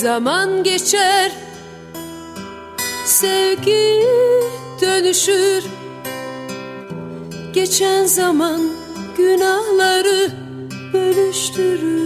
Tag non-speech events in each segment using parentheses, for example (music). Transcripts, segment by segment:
zaman geçer. Sevgi dönüşür. Geçen zaman günahları bölüştürür.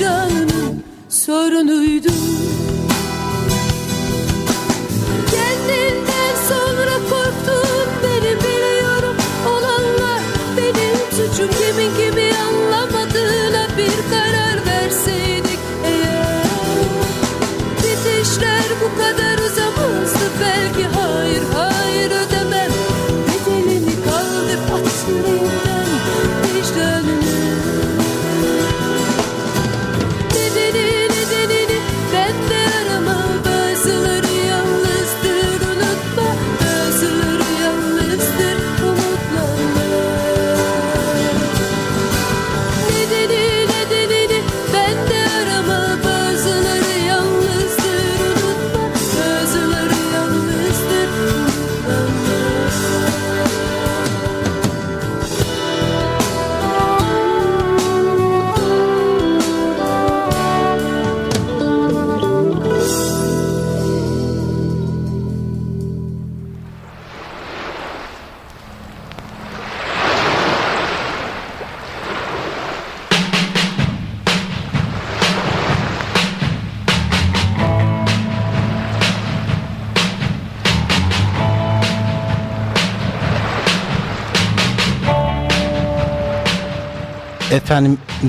canımın sorunuydu.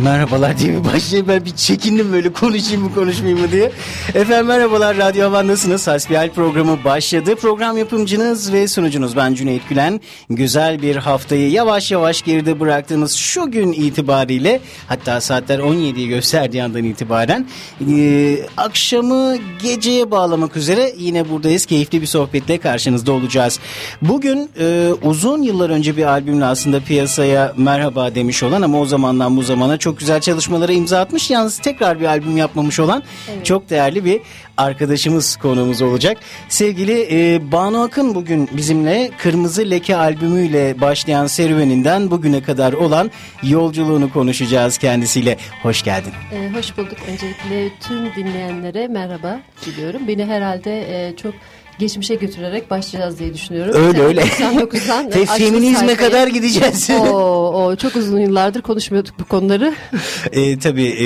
Merhabalar diye bir başlayayım ben bir çekindim böyle konuşayım mı konuşmayayım mı diye. Efendim merhabalar Radyo Havan'dasınız. Hasbihal programı başladı. Program yapımcınız ve sunucunuz ben Cüneyt Gülen. Güzel bir haftayı yavaş yavaş geride bıraktığımız şu gün itibariyle hatta saatler 17'yi gösterdiği andan itibaren e, akşamı geceye bağlamak üzere yine buradayız. Keyifli bir sohbetle karşınızda olacağız. Bugün e, uzun yıllar önce bir albümle aslında piyasaya merhaba demiş olan ama o zamandan bu zamana çok güzel çalışmalara imza atmış. Yalnız tekrar bir albüm yapmamış olan çok değerli bir arkadaşımız konuğumuz olacak. Sevgili e, Banu Akın bugün bizimle Kırmızı Leke albümüyle başlayan serüveninden bugüne kadar olan yolculuğunu konuşacağız kendisiyle. Hoş geldin. Ee, hoş bulduk. Öncelikle tüm dinleyenlere merhaba diliyorum. Beni herhalde e, çok geçmişe götürerek başlayacağız diye düşünüyorum. Öyle Sen öyle. 99'dan Fe- (laughs) açtın feminizme kadar gideceğiz. Oo, oo, çok uzun yıllardır konuşmuyorduk bu konuları. (laughs) E, tabii e,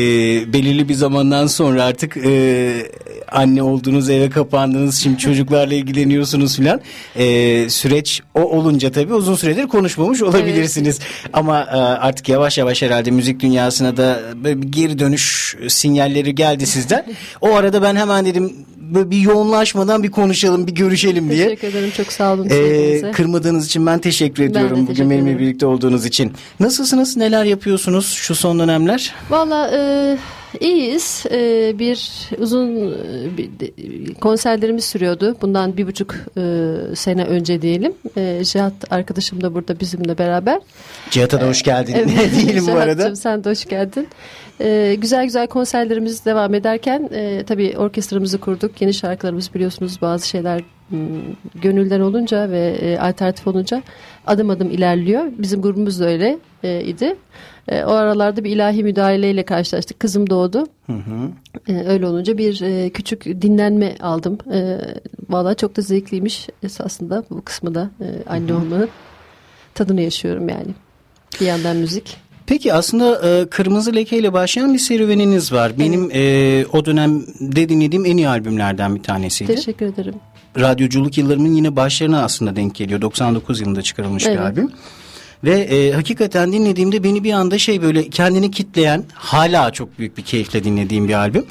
belirli bir zamandan sonra artık e, anne olduğunuz eve kapandınız şimdi çocuklarla ilgileniyorsunuz filan. E, süreç o olunca tabii uzun süredir konuşmamış olabilirsiniz. Ama e, artık yavaş yavaş herhalde müzik dünyasına da geri dönüş sinyalleri geldi sizden. O arada ben hemen dedim böyle bir yoğunlaşmadan bir konuşalım bir görüşelim diye. Teşekkür ederim. Çok sağ olun. Ee, kırmadığınız için ben teşekkür ediyorum bugün teşekkür benimle ederim. birlikte olduğunuz için. Nasılsınız? Neler yapıyorsunuz şu son dönemler? Valla e, iyiyiz. E, bir uzun e, bir konserlerimiz sürüyordu. Bundan bir buçuk e, sene önce diyelim. E, Cihat arkadaşım da burada bizimle beraber. Cihat'a da hoş geldin (laughs) diyelim bu arada. sen de hoş geldin. Ee, güzel güzel konserlerimiz devam ederken e, tabii orkestramızı kurduk. Yeni şarkılarımız biliyorsunuz bazı şeyler hmm, gönülden olunca ve e, alternatif olunca adım adım ilerliyor. Bizim grubumuz da öyle e, idi. E, o aralarda bir ilahi müdahaleyle karşılaştık. Kızım doğdu. E, öyle olunca bir e, küçük dinlenme aldım. E, Valla çok da zevkliymiş esasında bu kısmı da e, anne olmanın tadını yaşıyorum yani. Bir yandan müzik. Peki aslında e, Kırmızı Leke ile başlayan bir serüveniniz var. Benim e, o dönemde dinlediğim en iyi albümlerden bir tanesiydi. Teşekkür ederim. Radyoculuk yıllarımın yine başlarına aslında denk geliyor. 99 yılında çıkarılmış bir Evet. Ve e, hakikaten dinlediğimde beni bir anda şey böyle kendini kitleyen hala çok büyük bir keyifle dinlediğim bir albüm.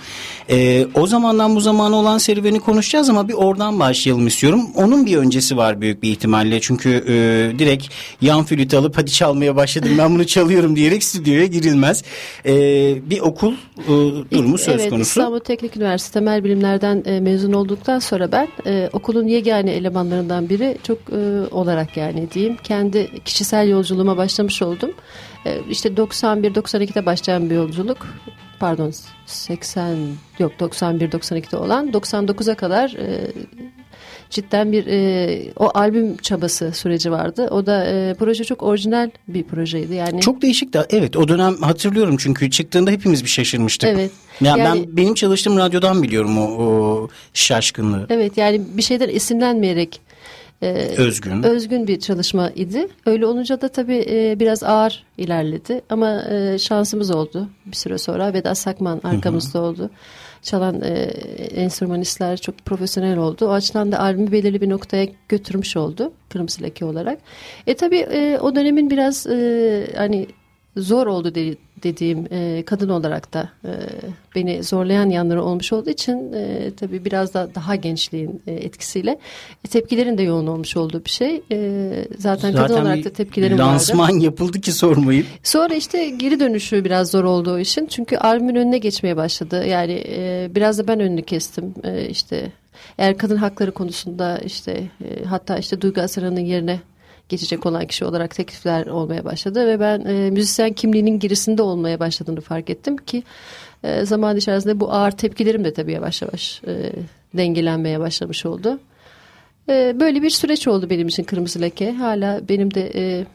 E, o zamandan bu zamana olan serüveni konuşacağız ama bir oradan başlayalım istiyorum. Onun bir öncesi var büyük bir ihtimalle. Çünkü e, direkt yan flüt alıp hadi çalmaya başladım ben bunu çalıyorum diyerek stüdyoya girilmez. E, bir okul e, durumu söz evet, konusu. İstanbul Teknik Üniversitesi temel bilimlerden e, mezun olduktan sonra ben e, okulun yegane elemanlarından biri çok e, olarak yani diyeyim kendi kişisel yolculuğuma başlamış oldum. E, işte 91-92'de başlayan bir yolculuk pardon 80 yok 91-92'de olan 99'a kadar e, cidden bir e, o albüm çabası süreci vardı. O da e, proje çok orijinal bir projeydi. Yani Çok değişik de evet o dönem hatırlıyorum çünkü çıktığında hepimiz bir şaşırmıştık. Evet. Ya Yani- ben benim çalıştığım radyodan biliyorum o, o şaşkınlığı. Evet yani bir şeyden esinlenmeyerek e, Özgün. özgün bir çalışma idi. Öyle olunca da tabii e, biraz ağır ilerledi ama e, şansımız oldu bir süre sonra. Vedat Sakman arkamızda oldu. Çalan e, enstrümanistler çok profesyonel oldu. O açıdan da albümü belirli bir noktaya götürmüş oldu Kırmızı Leke olarak. E tabii e, o dönemin biraz e, hani zor oldu de- dediğim e, kadın olarak da e, beni zorlayan yanları olmuş olduğu için e, tabii biraz da daha gençliğin e, etkisiyle e, tepkilerin de yoğun olmuş olduğu bir şey. E, zaten, kadın olarak da tepkilerim vardı. lansman yapıldı ki sormayın. Sonra işte geri dönüşü biraz zor olduğu için çünkü albümün önüne geçmeye başladı. Yani e, biraz da ben önünü kestim. E, işte eğer kadın hakları konusunda işte e, hatta işte Duygu Asaran'ın yerine geçecek olan kişi olarak teklifler olmaya başladı ve ben e, müzisyen kimliğinin gerisinde olmaya başladığını fark ettim ki e, zaman içerisinde bu ağır tepkilerim de tabii yavaş yavaş e, dengelenmeye başlamış oldu. E, böyle bir süreç oldu benim için Kırmızı Leke. Hala benim de e,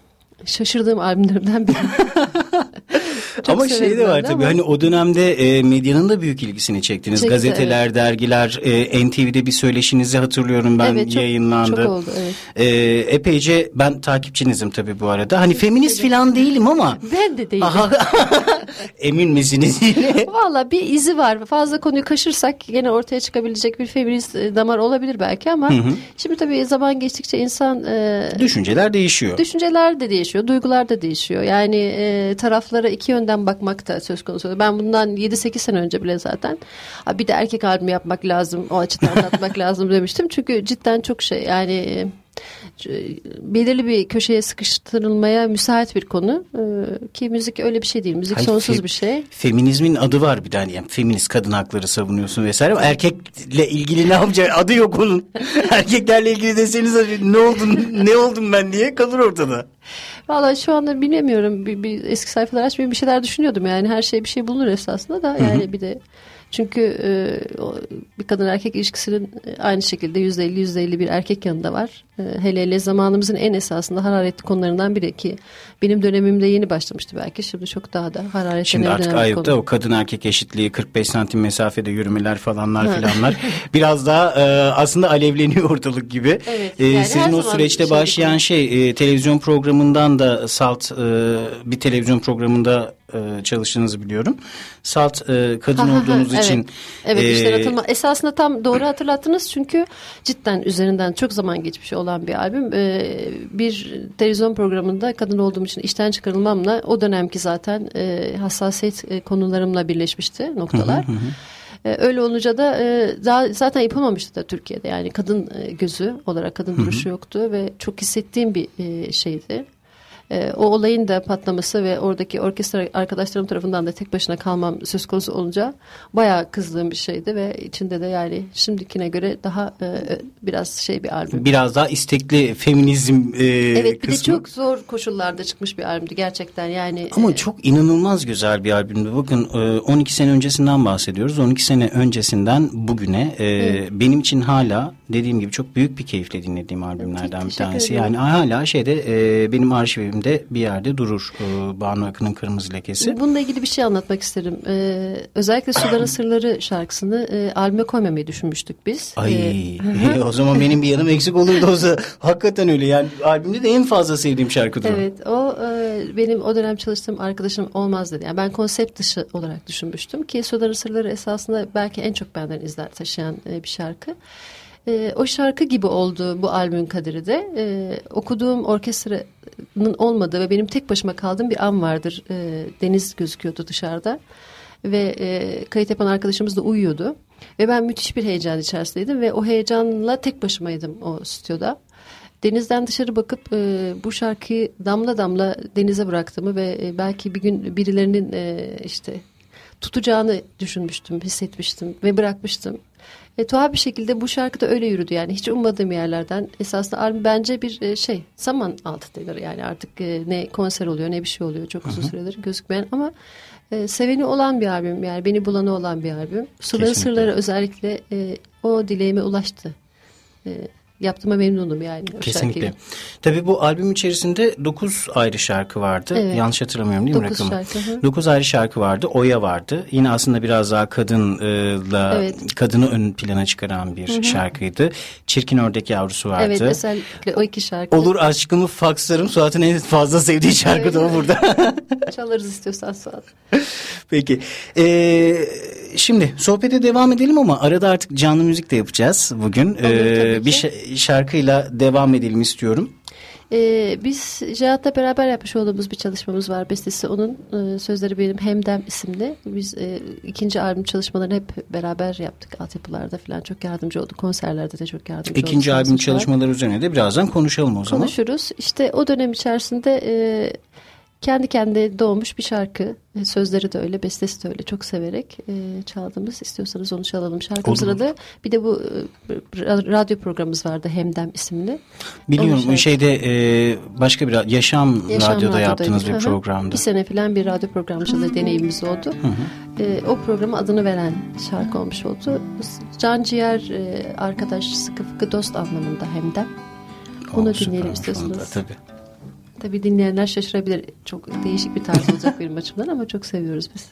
şaşırdığım albümlerimden biri. (laughs) Çok Ama şey de var tabii ama- hani o dönemde e, medyanın da büyük ilgisini çektiniz. Çekti, Gazeteler, dergiler, e, NTV'de bir söyleşinizi hatırlıyorum ben Evet, çok- yayınlandı. çok oldu, evet. E, epeyce ben takipçinizim tabii bu arada. Hani feminist falan değilim ama. (laughs) Ben de değilim. Aha. (laughs) Emin misiniz (laughs) yine? Valla bir izi var. Fazla konuyu kaşırsak gene ortaya çıkabilecek bir feminist e, damar olabilir belki ama şimdi tabii zaman geçtikçe insan e, Düşünceler değişiyor. düşünceler de değişiyor, duygular da değişiyor. Yani e, taraflara iki yönden bakmak da söz konusu. Ben bundan 7-8 sene önce bile zaten "Ha, bir de erkek albümü yapmak lazım, o açıdan anlatmak (laughs) lazım demiştim. Çünkü cidden çok şey yani e, belirli bir köşeye sıkıştırılmaya müsait bir konu E, ki müzik öyle bir şey değil. Müzik Hayır, sonsuz bir şey. Feminizmin adı var bir tane. Yani feminist kadın hakları savunuyorsun vesaire ama erkekle ilgili ne yapacak adı yok onun. (laughs) Erkeklerle ilgili deseniz ne oldun ne oldum ben diye kalır ortada. Valla şu anda bilemiyorum. Bir, bir eski sayfalar açmayayım bir şeyler düşünüyordum. Yani her şey bir şey bulunur esasında da. Yani bir de çünkü e, bir kadın erkek ilişkisinin e, aynı şekilde yüzde elli yüzde elli bir erkek yanında var. E, hele hele zamanımızın en esasında hararetli konularından biri ki benim dönemimde yeni başlamıştı belki. Şimdi çok daha da hararetlenen Şimdi artık konu. o kadın erkek eşitliği 45 santim mesafede yürümeler falanlar filanlar (laughs) biraz daha e, aslında alevleniyor ortalık gibi. Evet, E, yani her sizin o süreçte şey başlayan şey e, televizyon programından da Salt e, bir televizyon programında e, çalıştığınızı biliyorum. Salt e, kadın Ha, ha, ha, olduğunuz evet. için Evet e, işler atılma. Esasında tam doğru hatırlattınız çünkü cidden üzerinden çok zaman geçmiş olan bir albüm. Ee, bir televizyon programında kadın olduğum için işten çıkarılmamla o dönemki zaten e, hassasiyet e, konularımla birleşmişti noktalar. Ee, Öyle olunca da e, daha zaten yapılmamıştı da Türkiye'de yani kadın e, gözü olarak kadın duruşu yoktu ve çok hissettiğim bir e, şeydi. E, o olayın da patlaması ve oradaki orkestra arkadaşlarım tarafından da tek başına kalmam söz konusu olunca bayağı kızdığım bir şeydi ve içinde de yani şimdikine göre daha e, biraz şey bir albüm. biraz daha istekli feminizm e, Evet bir de kısmı. çok zor koşullarda çıkmış bir albümdü gerçekten yani. Ama e, çok inanılmaz güzel bir albümdü. Bakın e, 12 sene öncesinden bahsediyoruz. 12 sene öncesinden bugüne e, benim için hala dediğim gibi çok büyük bir keyifle dinlediğim albümlerden bir tanesi. ederim. Yani hala şeyde e, benim arşivimde bir yerde durur e, Banu Akın'ın Kırmızı Lekesi. Bununla ilgili bir şey anlatmak isterim. Ee, özellikle Suların (clears throat) Sırları şarkısını e, albüme koymamayı düşünmüştük biz. Ay Ee, o zaman benim bir yanım eksik olurdu olsa (laughs) hakikaten öyle yani albümde de en fazla sevdiğim şarkıdır. o. Evet o e, benim o dönem çalıştığım arkadaşım olmaz dedi. Yani ben konsept dışı olarak düşünmüştüm ki Suların Sırları esasında belki en çok benden izler taşıyan e, bir şarkı. E, o şarkı gibi oldu bu albümün kaderi de. E, okuduğum orkestranın olmadığı ve benim tek başıma kaldığım bir an vardır. E, deniz gözüküyordu dışarıda ve e, kayıt yapan arkadaşımız da uyuyordu. Ve ben müthiş bir heyecan içerisindeydim ve o heyecanla tek başımaydım o stüdyoda. Denizden dışarı bakıp e, bu şarkıyı damla damla denize bıraktığımı ve e, belki bir gün birilerinin e, işte tutacağını düşünmüştüm, hissetmiştim ve bırakmıştım. E, tuhaf bir şekilde bu şarkı da öyle yürüdü yani hiç ummadığım yerlerden. Esasında albüm bence bir e, şey zaman altıdır yani artık e, ne konser oluyor ne bir şey oluyor çok uzun süredir gözükmeyen ama e, seveni olan bir albüm yani beni bulanı olan bir albüm. Suların. Sırları özellikle e, o dileğime ulaştı. E, yaptığıma memnunum yani Kesinlikle. şarkıyı. Tabii bu albüm içerisinde 9 ayrı şarkı vardı. Evet. Yanlış hatırlamıyorum değil mi Dokuz rakamı? şarkı, hı. 9 ayrı şarkı vardı. Oya vardı. Yine aslında biraz daha kadınla Evet. kadını ön plana çıkaran bir şarkıydı. Çirkin Ördek Yavrusu vardı. Evet özellikle o iki şarkı. Olur aşkımı fakslarım. Suat'ın en fazla sevdiği şarkı da o burada. (laughs) Çalarız istiyorsan Suat. (laughs) Peki. Ee, şimdi sohbete devam edelim ama arada artık canlı müzik de yapacağız bugün. tabii Ee, bir şa- şarkıyla devam edelim istiyorum. Ee, biz Cihat'la beraber yapmış olduğumuz bir çalışmamız var. Bestesi onun, e, sözleri benim Hemdem isimli. Biz e, ikinci albüm çalışmalarını hep beraber yaptık. Altyapılarda falan çok yardımcı oldu. Konserlerde de çok yardımcı oldu. İkinci albüm çalışmaları üzerine de birazdan konuşalım o zaman. Konuşuruz. İşte o dönem içerisinde e, kendi kendine doğmuş bir şarkı. E, Sözleri de öyle, bestesi de öyle. Çok severek e, çaldığımız. istiyorsanız onu çalalım. Şarkımızın adı. Bir de bu e, ra- radyo programımız vardı Hemdem isimli. Biliyorum şarkı- şeyde e, başka bir Yaşam, Yaşam Radyo'da Radyo'daydı. yaptığınız bir Hı hı. programdı. Bir sene falan bir radyo programcılığı deneyimimiz oldu. Ee, o programa adını veren şarkı olmuş oldu. Can ciğer e, arkadaş sıkı fıkı dost anlamında hem de. Onu Oh, dinleyelim anda, Tabii. Tabii dinleyenler şaşırabilir. Çok değişik bir tarz olacak benim açımdan ama çok seviyoruz biz.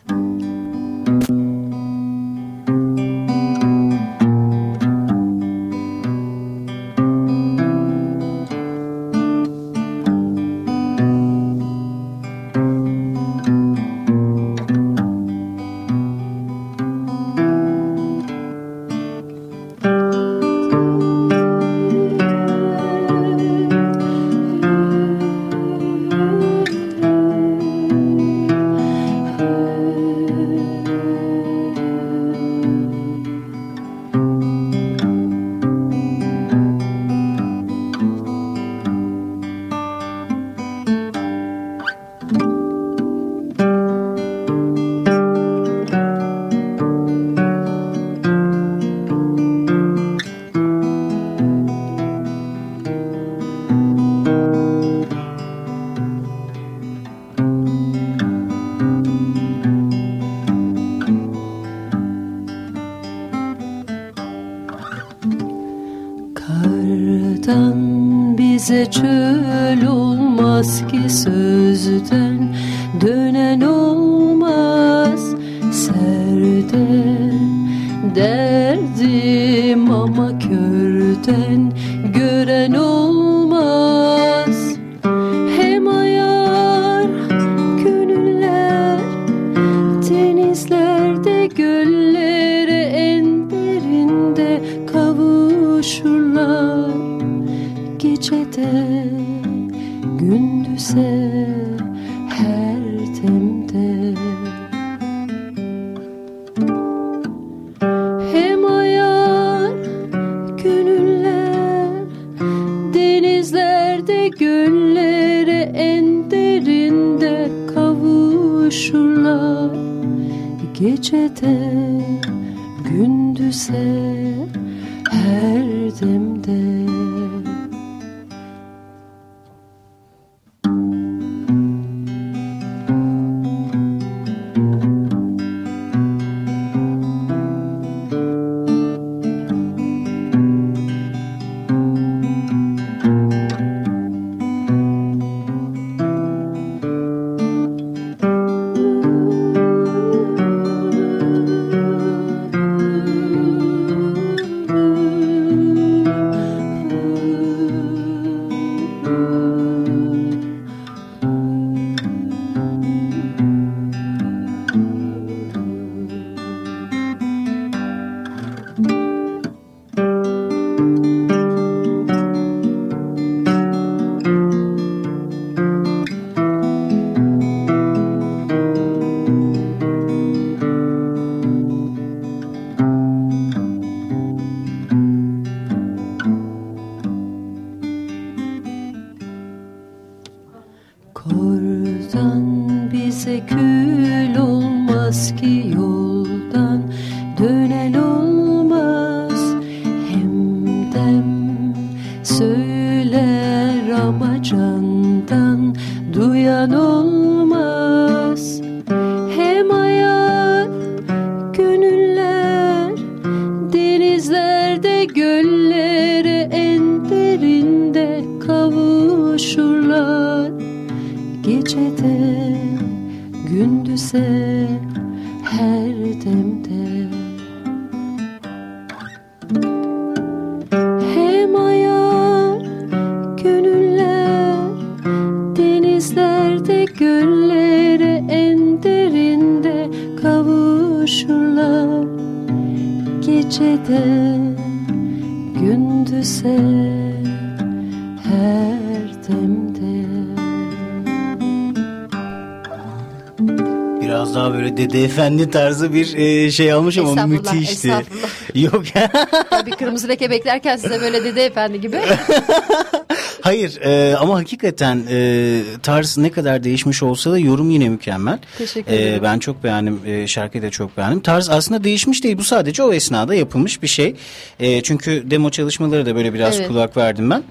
Daha böyle Dede Efendi tarzı bir e, şey almış ama Estağfurullah, müthişti. estağfurullah. Yok (laughs) bir kırmızı leke beklerken size böyle dede efendi gibi. (laughs) Hayır e, ama hakikaten e, tarz ne kadar değişmiş olsa da yorum yine mükemmel. Teşekkür E, ederim. ben çok beğendim. E, şarkıyı da çok beğendim. Tarz aslında değişmiş değil. Bu sadece o esnada yapılmış bir şey. E, çünkü demo çalışmaları da böyle biraz Evet. kulak verdim ben.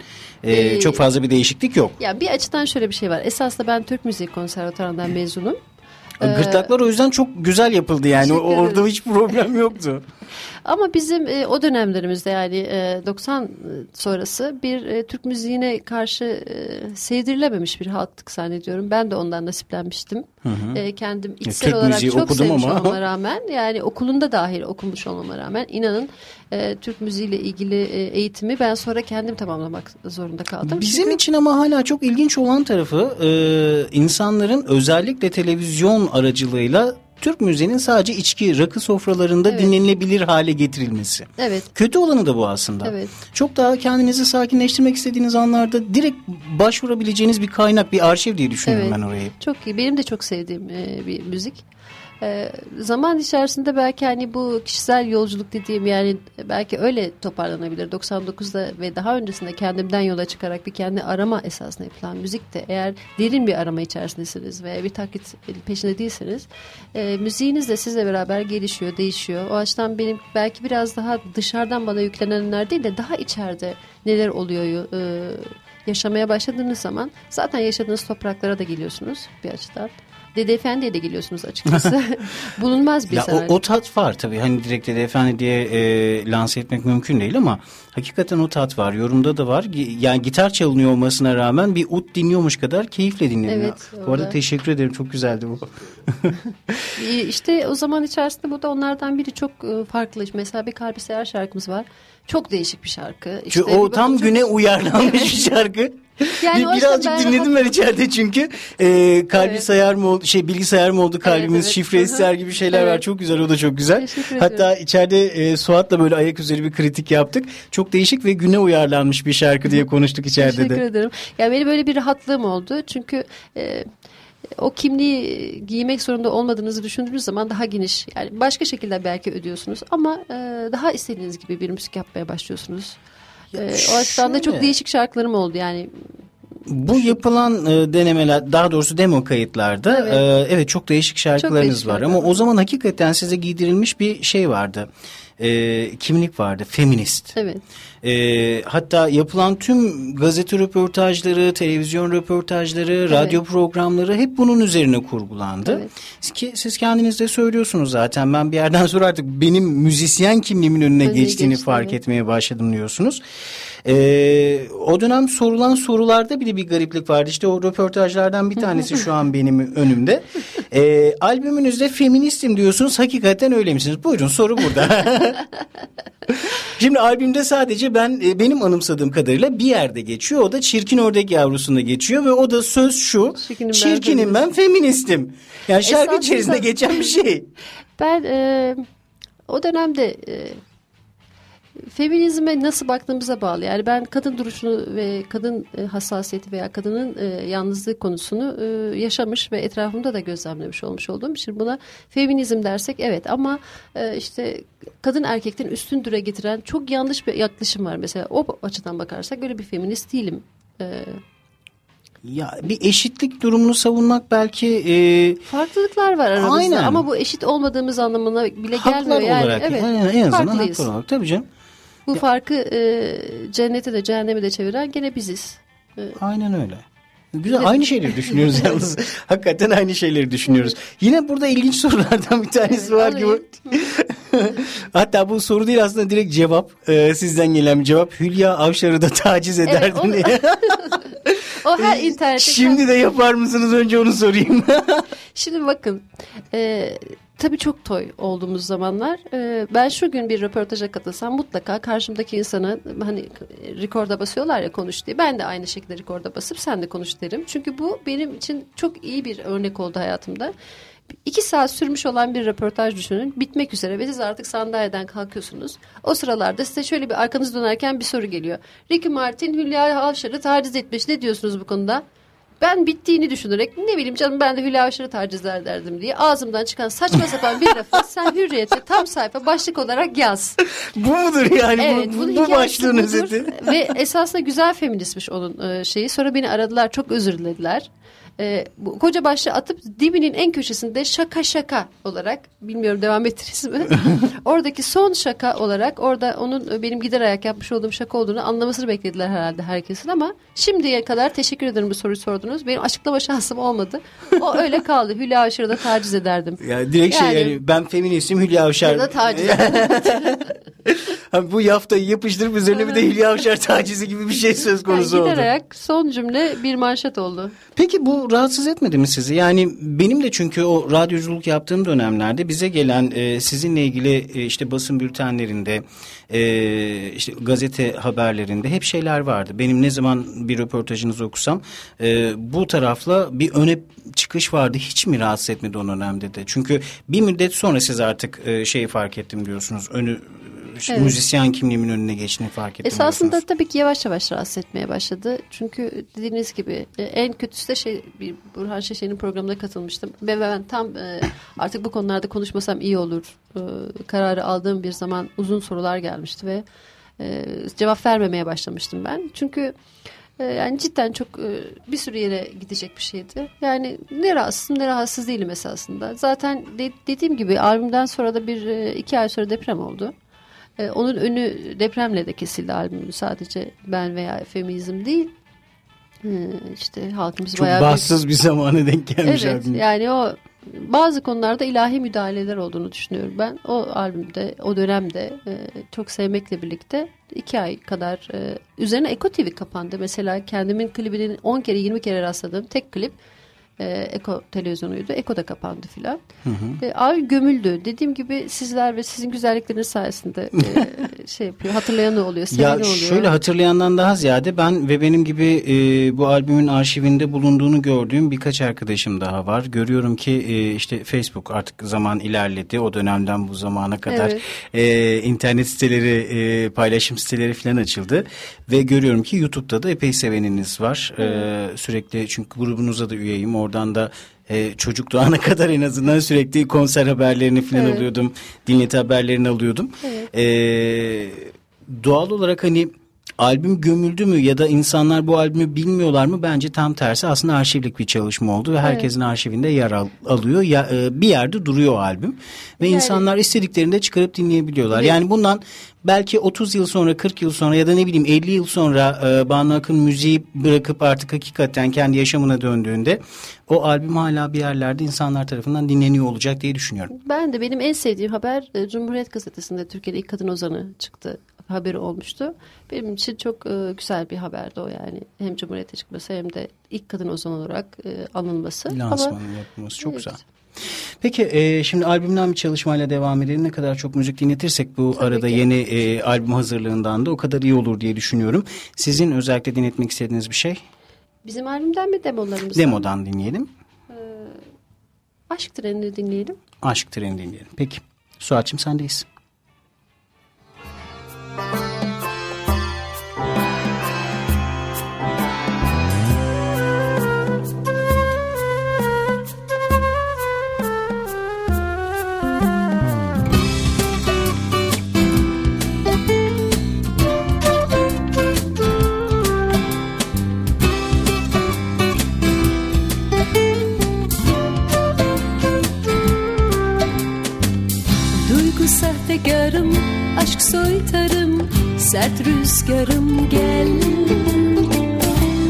E, Ee, çok fazla bir değişiklik yok. ya bir açıdan şöyle bir şey var. Esasında ben Türk Müziği Konservatuarı'ndan mezunum. Ee, Gırtlaklar o yüzden çok güzel yapıldı yani. Orada hiç problem yoktu. Ama bizim e, o dönemlerimizde yani e, 90 sonrası bir e, Türk müziğine karşı e, sevdirilememiş bir halktık zannediyorum. Ben de ondan nasiplenmiştim. E, kendim içsel Türk olarak çok okudum sevmiş ama. olmama rağmen yani okulunda dahil okumuş olmama rağmen inanın e, Türk müziğiyle ilgili e, eğitimi ben sonra kendim tamamlamak zorunda kaldım. Bizim Çünkü- için ama hala çok ilginç olan tarafı e, insanların özellikle televizyon aracılığıyla Türk müziğinin sadece içki, rakı sofralarında Evet. dinlenilebilir hale getirilmesi. Evet. Kötü olanı da bu aslında. Evet. Çok daha kendinizi sakinleştirmek istediğiniz anlarda direkt başvurabileceğiniz bir kaynak, bir arşiv diye düşünüyorum Evet. ben orayı. Çok iyi. Benim de çok sevdiğim e, bir müzik. E, zaman içerisinde belki hani bu kişisel yolculuk dediğim yani belki öyle toparlanabilir. 99'da ve daha öncesinde kendimden yola çıkarak bir kendi arama esasında yapılan müzik de eğer derin bir arama içerisindesiniz ve bir taklit peşinde değilseniz e, müziğiniz de sizle beraber gelişiyor, değişiyor. O açıdan benim belki biraz daha dışarıdan bana yüklenenler değil de daha içeride neler oluyor e, yaşamaya başladığınız zaman zaten yaşadığınız topraklara da geliyorsunuz bir açıdan. Dede Efendi'ye de geliyorsunuz açıkçası. (laughs) Bulunmaz bir Ya sanat. o, o tat var tabii hani direkt Dede Efendi diye e, lanse etmek mümkün değil ama hakikaten o tat var. Yorumda da var. Yani gitar çalınıyor olmasına rağmen bir ut dinliyormuş kadar keyifle dinleniyor. Evet, bu arada teşekkür ederim çok güzeldi bu. (laughs) İşte o zaman içerisinde bu da onlardan biri çok e, farklı. Mesela bir Kalbi Seher şarkımız var. Çok değişik bir şarkı. İşte o tam bakınca- güne uyarlanmış bir şarkı. Yani Bir- birazcık ben dinledim ben içeride çünkü e, kalbi Evet. sayar mı oldu şey bilgisayar mı oldu kalbimiz evet. şifre Hı hı. ister gibi şeyler var Evet. çok güzel o da çok güzel. Teşekkür Hatta içeride e, Suat'la böyle ayak üzeri bir kritik yaptık. Çok değişik ve güne uyarlanmış bir şarkı diye konuştuk içeride Teşekkür de. ederim. Ya benim böyle bir rahatlığım oldu. Çünkü e, o kimliği giymek zorunda olmadığınızı düşündüğünüz zaman daha geniş. Yani başka şekilde belki ödüyorsunuz ama e, daha istediğiniz gibi bir müzik yapmaya başlıyorsunuz. E, o açıdan da çok değişik şarkılarım oldu yani. Bu yapılan e, denemeler daha doğrusu demo kayıtlarda Evet. evet, evet çok değişik şarkılarınız değişik var ama şarkılar. o zaman hakikaten size giydirilmiş bir şey vardı. E, kimlik vardı feminist. Evet. E, hatta yapılan tüm gazete röportajları, televizyon röportajları, radyo programları hep bunun üzerine kurgulandı. Evet. Ki siz kendiniz de söylüyorsunuz zaten. Ben bir yerden sonra artık benim müzisyen kimliğimin önüne Önüne geçtiğini geçti, fark evet. etmeye başladım diyorsunuz. Ee, o dönem sorulan sorularda bile bir gariplik vardı. İşte o röportajlardan bir tanesi şu an benim önümde. Ee, albümünüzde feministim diyorsunuz. Hakikaten öyle misiniz? Buyurun soru burada. (laughs) Şimdi albümde sadece ben e, benim anımsadığım kadarıyla bir yerde geçiyor. O da Çirkin Ördek Yavrusu'nda geçiyor ve o da söz şu. Çirkinim ben Çirkinim ben feministim. Yani şarkı Esasında- içerisinde geçen bir şey. Ben e, o dönemde e, feminizme nasıl baktığımıza bağlı. Yani ben kadın duruşunu ve kadın e, hassasiyeti veya kadının e, yalnızlığı konusunu e, yaşamış ve etrafımda da gözlemlemiş olmuş olduğum için buna feminizm dersek evet ama e, işte kadın erkekten üstün düre getiren çok yanlış bir yaklaşım var. Mesela o açıdan bakarsak öyle bir feminist değilim. E, Ya bir eşitlik durumunu savunmak belki e, farklılıklar var aramızda Aynen. ama bu eşit olmadığımız anlamına bile haklar gelmiyor. Yani olarak evet, en, en azından farklıyız. haklar olarak tabii canım. Bu farkı e, cennete de cehenneme de çeviren gene biziz. Aynen öyle. Güzel aynı şeyleri düşünüyoruz (laughs) yalnız. Hakikaten aynı şeyleri düşünüyoruz. Yine burada ilginç (laughs) sorulardan bir tanesi var alayım. (laughs) Hatta bu soru değil aslında direkt cevap. Ee, sizden gelen bir cevap. Hülya Avşar'ı da taciz ederdin onu- diye. O her internette. Şimdi de yapar mısınız önce onu sorayım. Şimdi bakın. E, tabii çok toy olduğumuz zamanlar. E, ben şu gün bir röportaja katılsam mutlaka karşımdaki insana hani rekorda basıyorlar ya konuş diye. Ben de aynı şekilde rekorda basıp sen de konuş derim. Çünkü bu benim için çok iyi bir örnek oldu hayatımda. İki saat sürmüş olan bir röportaj düşünün. Bitmek üzere ve siz artık sandalyeden kalkıyorsunuz. O sıralarda size şöyle bir arkanız dönerken bir soru geliyor. Ricky Martin Hülya Avşar'ı taciz etmiş. Ne diyorsunuz bu konuda? Ben bittiğini düşünerek ne bileyim canım ben de Hülya Avşar'ı taciz ederdim diye ağzımdan çıkan saçma sapan bir (laughs) lafı sen hürriyete tam sayfa başlık olarak yaz. bu mudur yani? Evet, bu, bu hikayesi başlığın özeti. Ve esasında güzel feministmiş onun e, şeyi. Sonra beni aradılar çok özür dilediler. E, bu koca başlığı atıp dibinin en köşesinde şaka şaka olarak bilmiyorum devam ettiniz mi? (laughs) Oradaki son şaka olarak orada onun e, benim gider ayak yapmış olduğum şaka olduğunu anlamasını beklediler herhalde herkesin ama şimdiye kadar teşekkür ederim bu soruyu sordunuz. Benim açıklama (laughs) şansım olmadı. O öyle kaldı. Hülya Avşar'ı da taciz ederdim. Ya direkt şey Yani- yani ben feministim Hülya Avşar. Ya da taciz (laughs) bu yaftayı yapıştırıp üzerine bir de Hülya Avşar tacizi gibi bir şey söz Yani konusu oldu. gider ayak son cümle bir manşet oldu. Peki bu rahatsız etmedi mi sizi? Yani benim de çünkü o radyoculuk yaptığım dönemlerde bize gelen e, sizinle ilgili e, işte basın bültenlerinde, e, işte gazete haberlerinde hep şeyler vardı. Benim ne zaman bir röportajınızı okusam e, bu tarafla bir öne çıkış vardı. Hiç mi rahatsız etmedi o dönemde de? Çünkü bir müddet sonra siz artık e, şeyi fark ettim diyorsunuz. Önü Evet. müzisyen kimliğimin önüne geçtiğini fark ettim. Esasında diyorsunuz. tabii ki yavaş yavaş rahatsız etmeye başladı. Çünkü dediğiniz gibi e, en kötüsü de şey bir Burhan Şeşen'in programına katılmıştım. Ve ben tam e, artık bu konularda konuşmasam iyi olur e, kararı aldığım bir zaman uzun sorular gelmişti ve cevap vermemeye başlamıştım ben. Çünkü yani cidden çok bir sürü yere gidecek bir şeydi. Yani ne rahatsızım ne rahatsız değilim esasında. Zaten de- dediğim gibi albümden sonra da bir iki ay sonra deprem oldu. Ee, onun önü depremle de kesildi albümün sadece ben veya feminizm değil. Ee, işte halkımız Çok bayağı bir- bahtsız bir zamana denk gelmiş Evet albüm. yani o bazı konularda ilahi müdahaleler olduğunu düşünüyorum ben. O albümde o dönemde e, çok sevmekle birlikte iki ay kadar e, üzerine Eko TV kapandı. Mesela kendimin klibinin 10 kere 20 kere rastladığım tek klip e, Eko televizyonuydu. Eko da kapandı filan. E, abi gömüldü. Dediğim gibi sizler ve sizin güzellikleriniz sayesinde e, (laughs) şey yapıyor. Hatırlayanı oluyor, seveni Ya oluyor. şöyle hatırlayandan daha ziyade ben ve benim gibi e, bu albümün arşivinde bulunduğunu gördüğüm birkaç arkadaşım daha var. Görüyorum ki e, işte Facebook artık zaman ilerledi. O dönemden bu zamana kadar Evet. e, internet siteleri, e, paylaşım siteleri falan açıldı. Ve görüyorum ki YouTube'da da epey seveniniz var. E, sürekli çünkü grubunuza da üyeyim. Oradan da e, çocuk doğana (laughs) kadar en azından sürekli konser haberlerini falan Evet. alıyordum. Dinleti haberlerini alıyordum. E, doğal olarak hani albüm gömüldü mü ya da insanlar bu albümü bilmiyorlar mı? Bence tam tersi aslında arşivlik bir çalışma oldu ve herkesin arşivinde yer al- alıyor. Ya, e, bir yerde duruyor albüm ve insanlar istediklerinde çıkarıp dinleyebiliyorlar. Ve- Yani bundan belki 30 yıl sonra 40 yıl sonra ya da ne bileyim 50 yıl sonra e, Banu Akın müziği bırakıp artık hakikaten kendi yaşamına döndüğünde o albüm hala bir yerlerde insanlar tarafından dinleniyor olacak diye düşünüyorum. Ben de benim en sevdiğim haber e, Cumhuriyet Gazetesi'nde Türkiye'de ilk kadın ozanı çıktı haberi olmuştu. Benim için çok e, güzel bir haberdi o yani. Hem Cumhuriyet'e çıkması hem de ilk kadın ozan olarak e, anılması. Ama Lansmanın yapılması çok Evet. güzel. Peki e, şimdi albümden bir çalışmayla devam edelim. Ne kadar çok müzik dinletirsek bu arada ki. yeni e, albüm hazırlığından da o kadar iyi olur diye düşünüyorum. Sizin özellikle dinletmek istediğiniz bir şey? bizim albümden mi demolarımızdan? Demodan dinleyelim. Aşk trenini dinleyelim. Aşk treni dinleyelim. Peki. Suat'cığım sendeyiz. Sahtekarım, aşk soytarım, sert rüzgarım gel.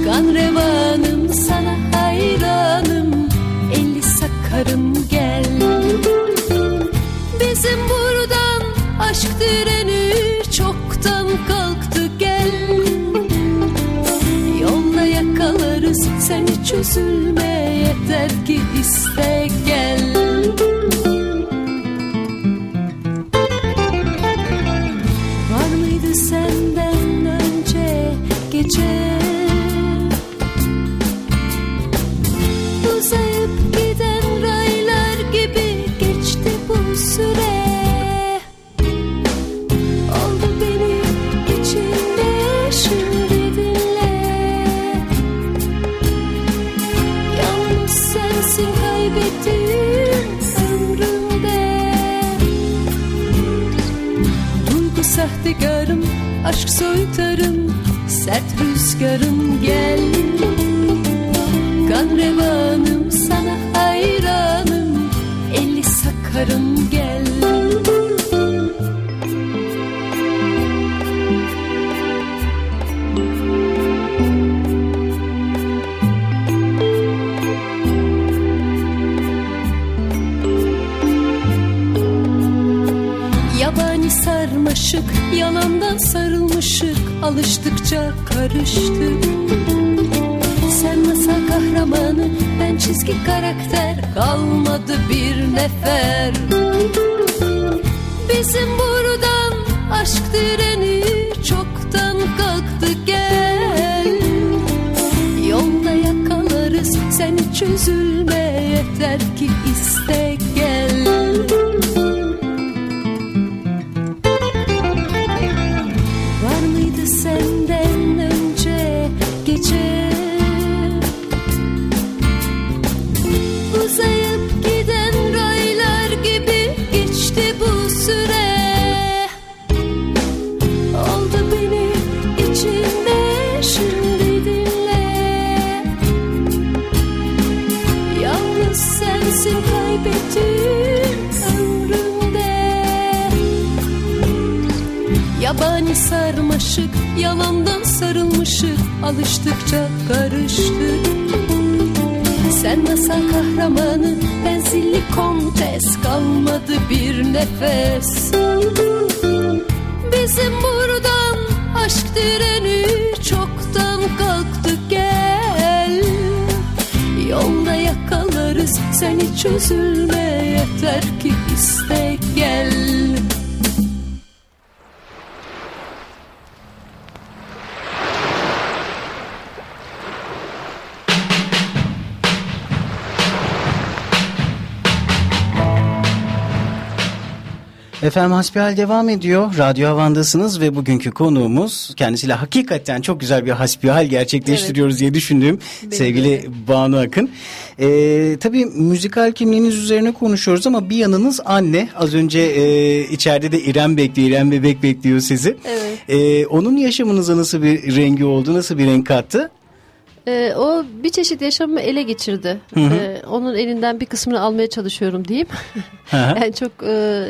Kan revanım, sana hayranım, eli sakarım gel. Bizim buradan aşk direni çoktan kalktı gel. Yolla yakalarız, sen hiç üzülme yeter ki iste gece. Uzayıp giden raylar gibi geçti bu süre. Oldu benim içimde şimdi dinle. Yalnız sensin kaybettiğim ömrümde. Duygu sahtekarım, aşk soytarım, sert rüzgarım gel. Can revanım sana hayranım. Elli sakarım gel Yabani sarmaşık yalandan sarılmışık Alıştıkça karıştık Sen masal kahramanı ben çizgi karakter. Kalmadı bir nefer. Bizim buradan aşk direni çoktan kalktı gel. Yolda yakalarız sen hiç üzülme yeter ki Yabani sarmaşık yalandan sarılmışık Alıştıkça karıştık. Sen masal kahramanı ben zilli kontes Kalmadı bir nefes. Bizim buradan aşk direni çoktan kalktı gel. Yolda yakalarız sen hiç üzülme yeter ki iste gel Efendim hasbihal devam ediyor. Radyo Havan'dasınız ve bugünkü konuğumuz kendisiyle hakikaten çok güzel bir hasbihal gerçekleştiriyoruz diye düşündüğüm sevgili Banu Akın. Ee, tabii müzikal kimliğiniz üzerine konuşuyoruz ama bir yanınız anne. Az önce e, içeride de İrem bekliyor, İrem bebek bekliyor sizi. Evet. Ee, onun yaşamınıza nasıl bir rengi oldu, nasıl bir renk kattı? Ee, o bir çeşit yaşamımı ele geçirdi. Ee, onun elinden bir kısmını almaya çalışıyorum diyeyim. Hı hı. (laughs) yani çok e,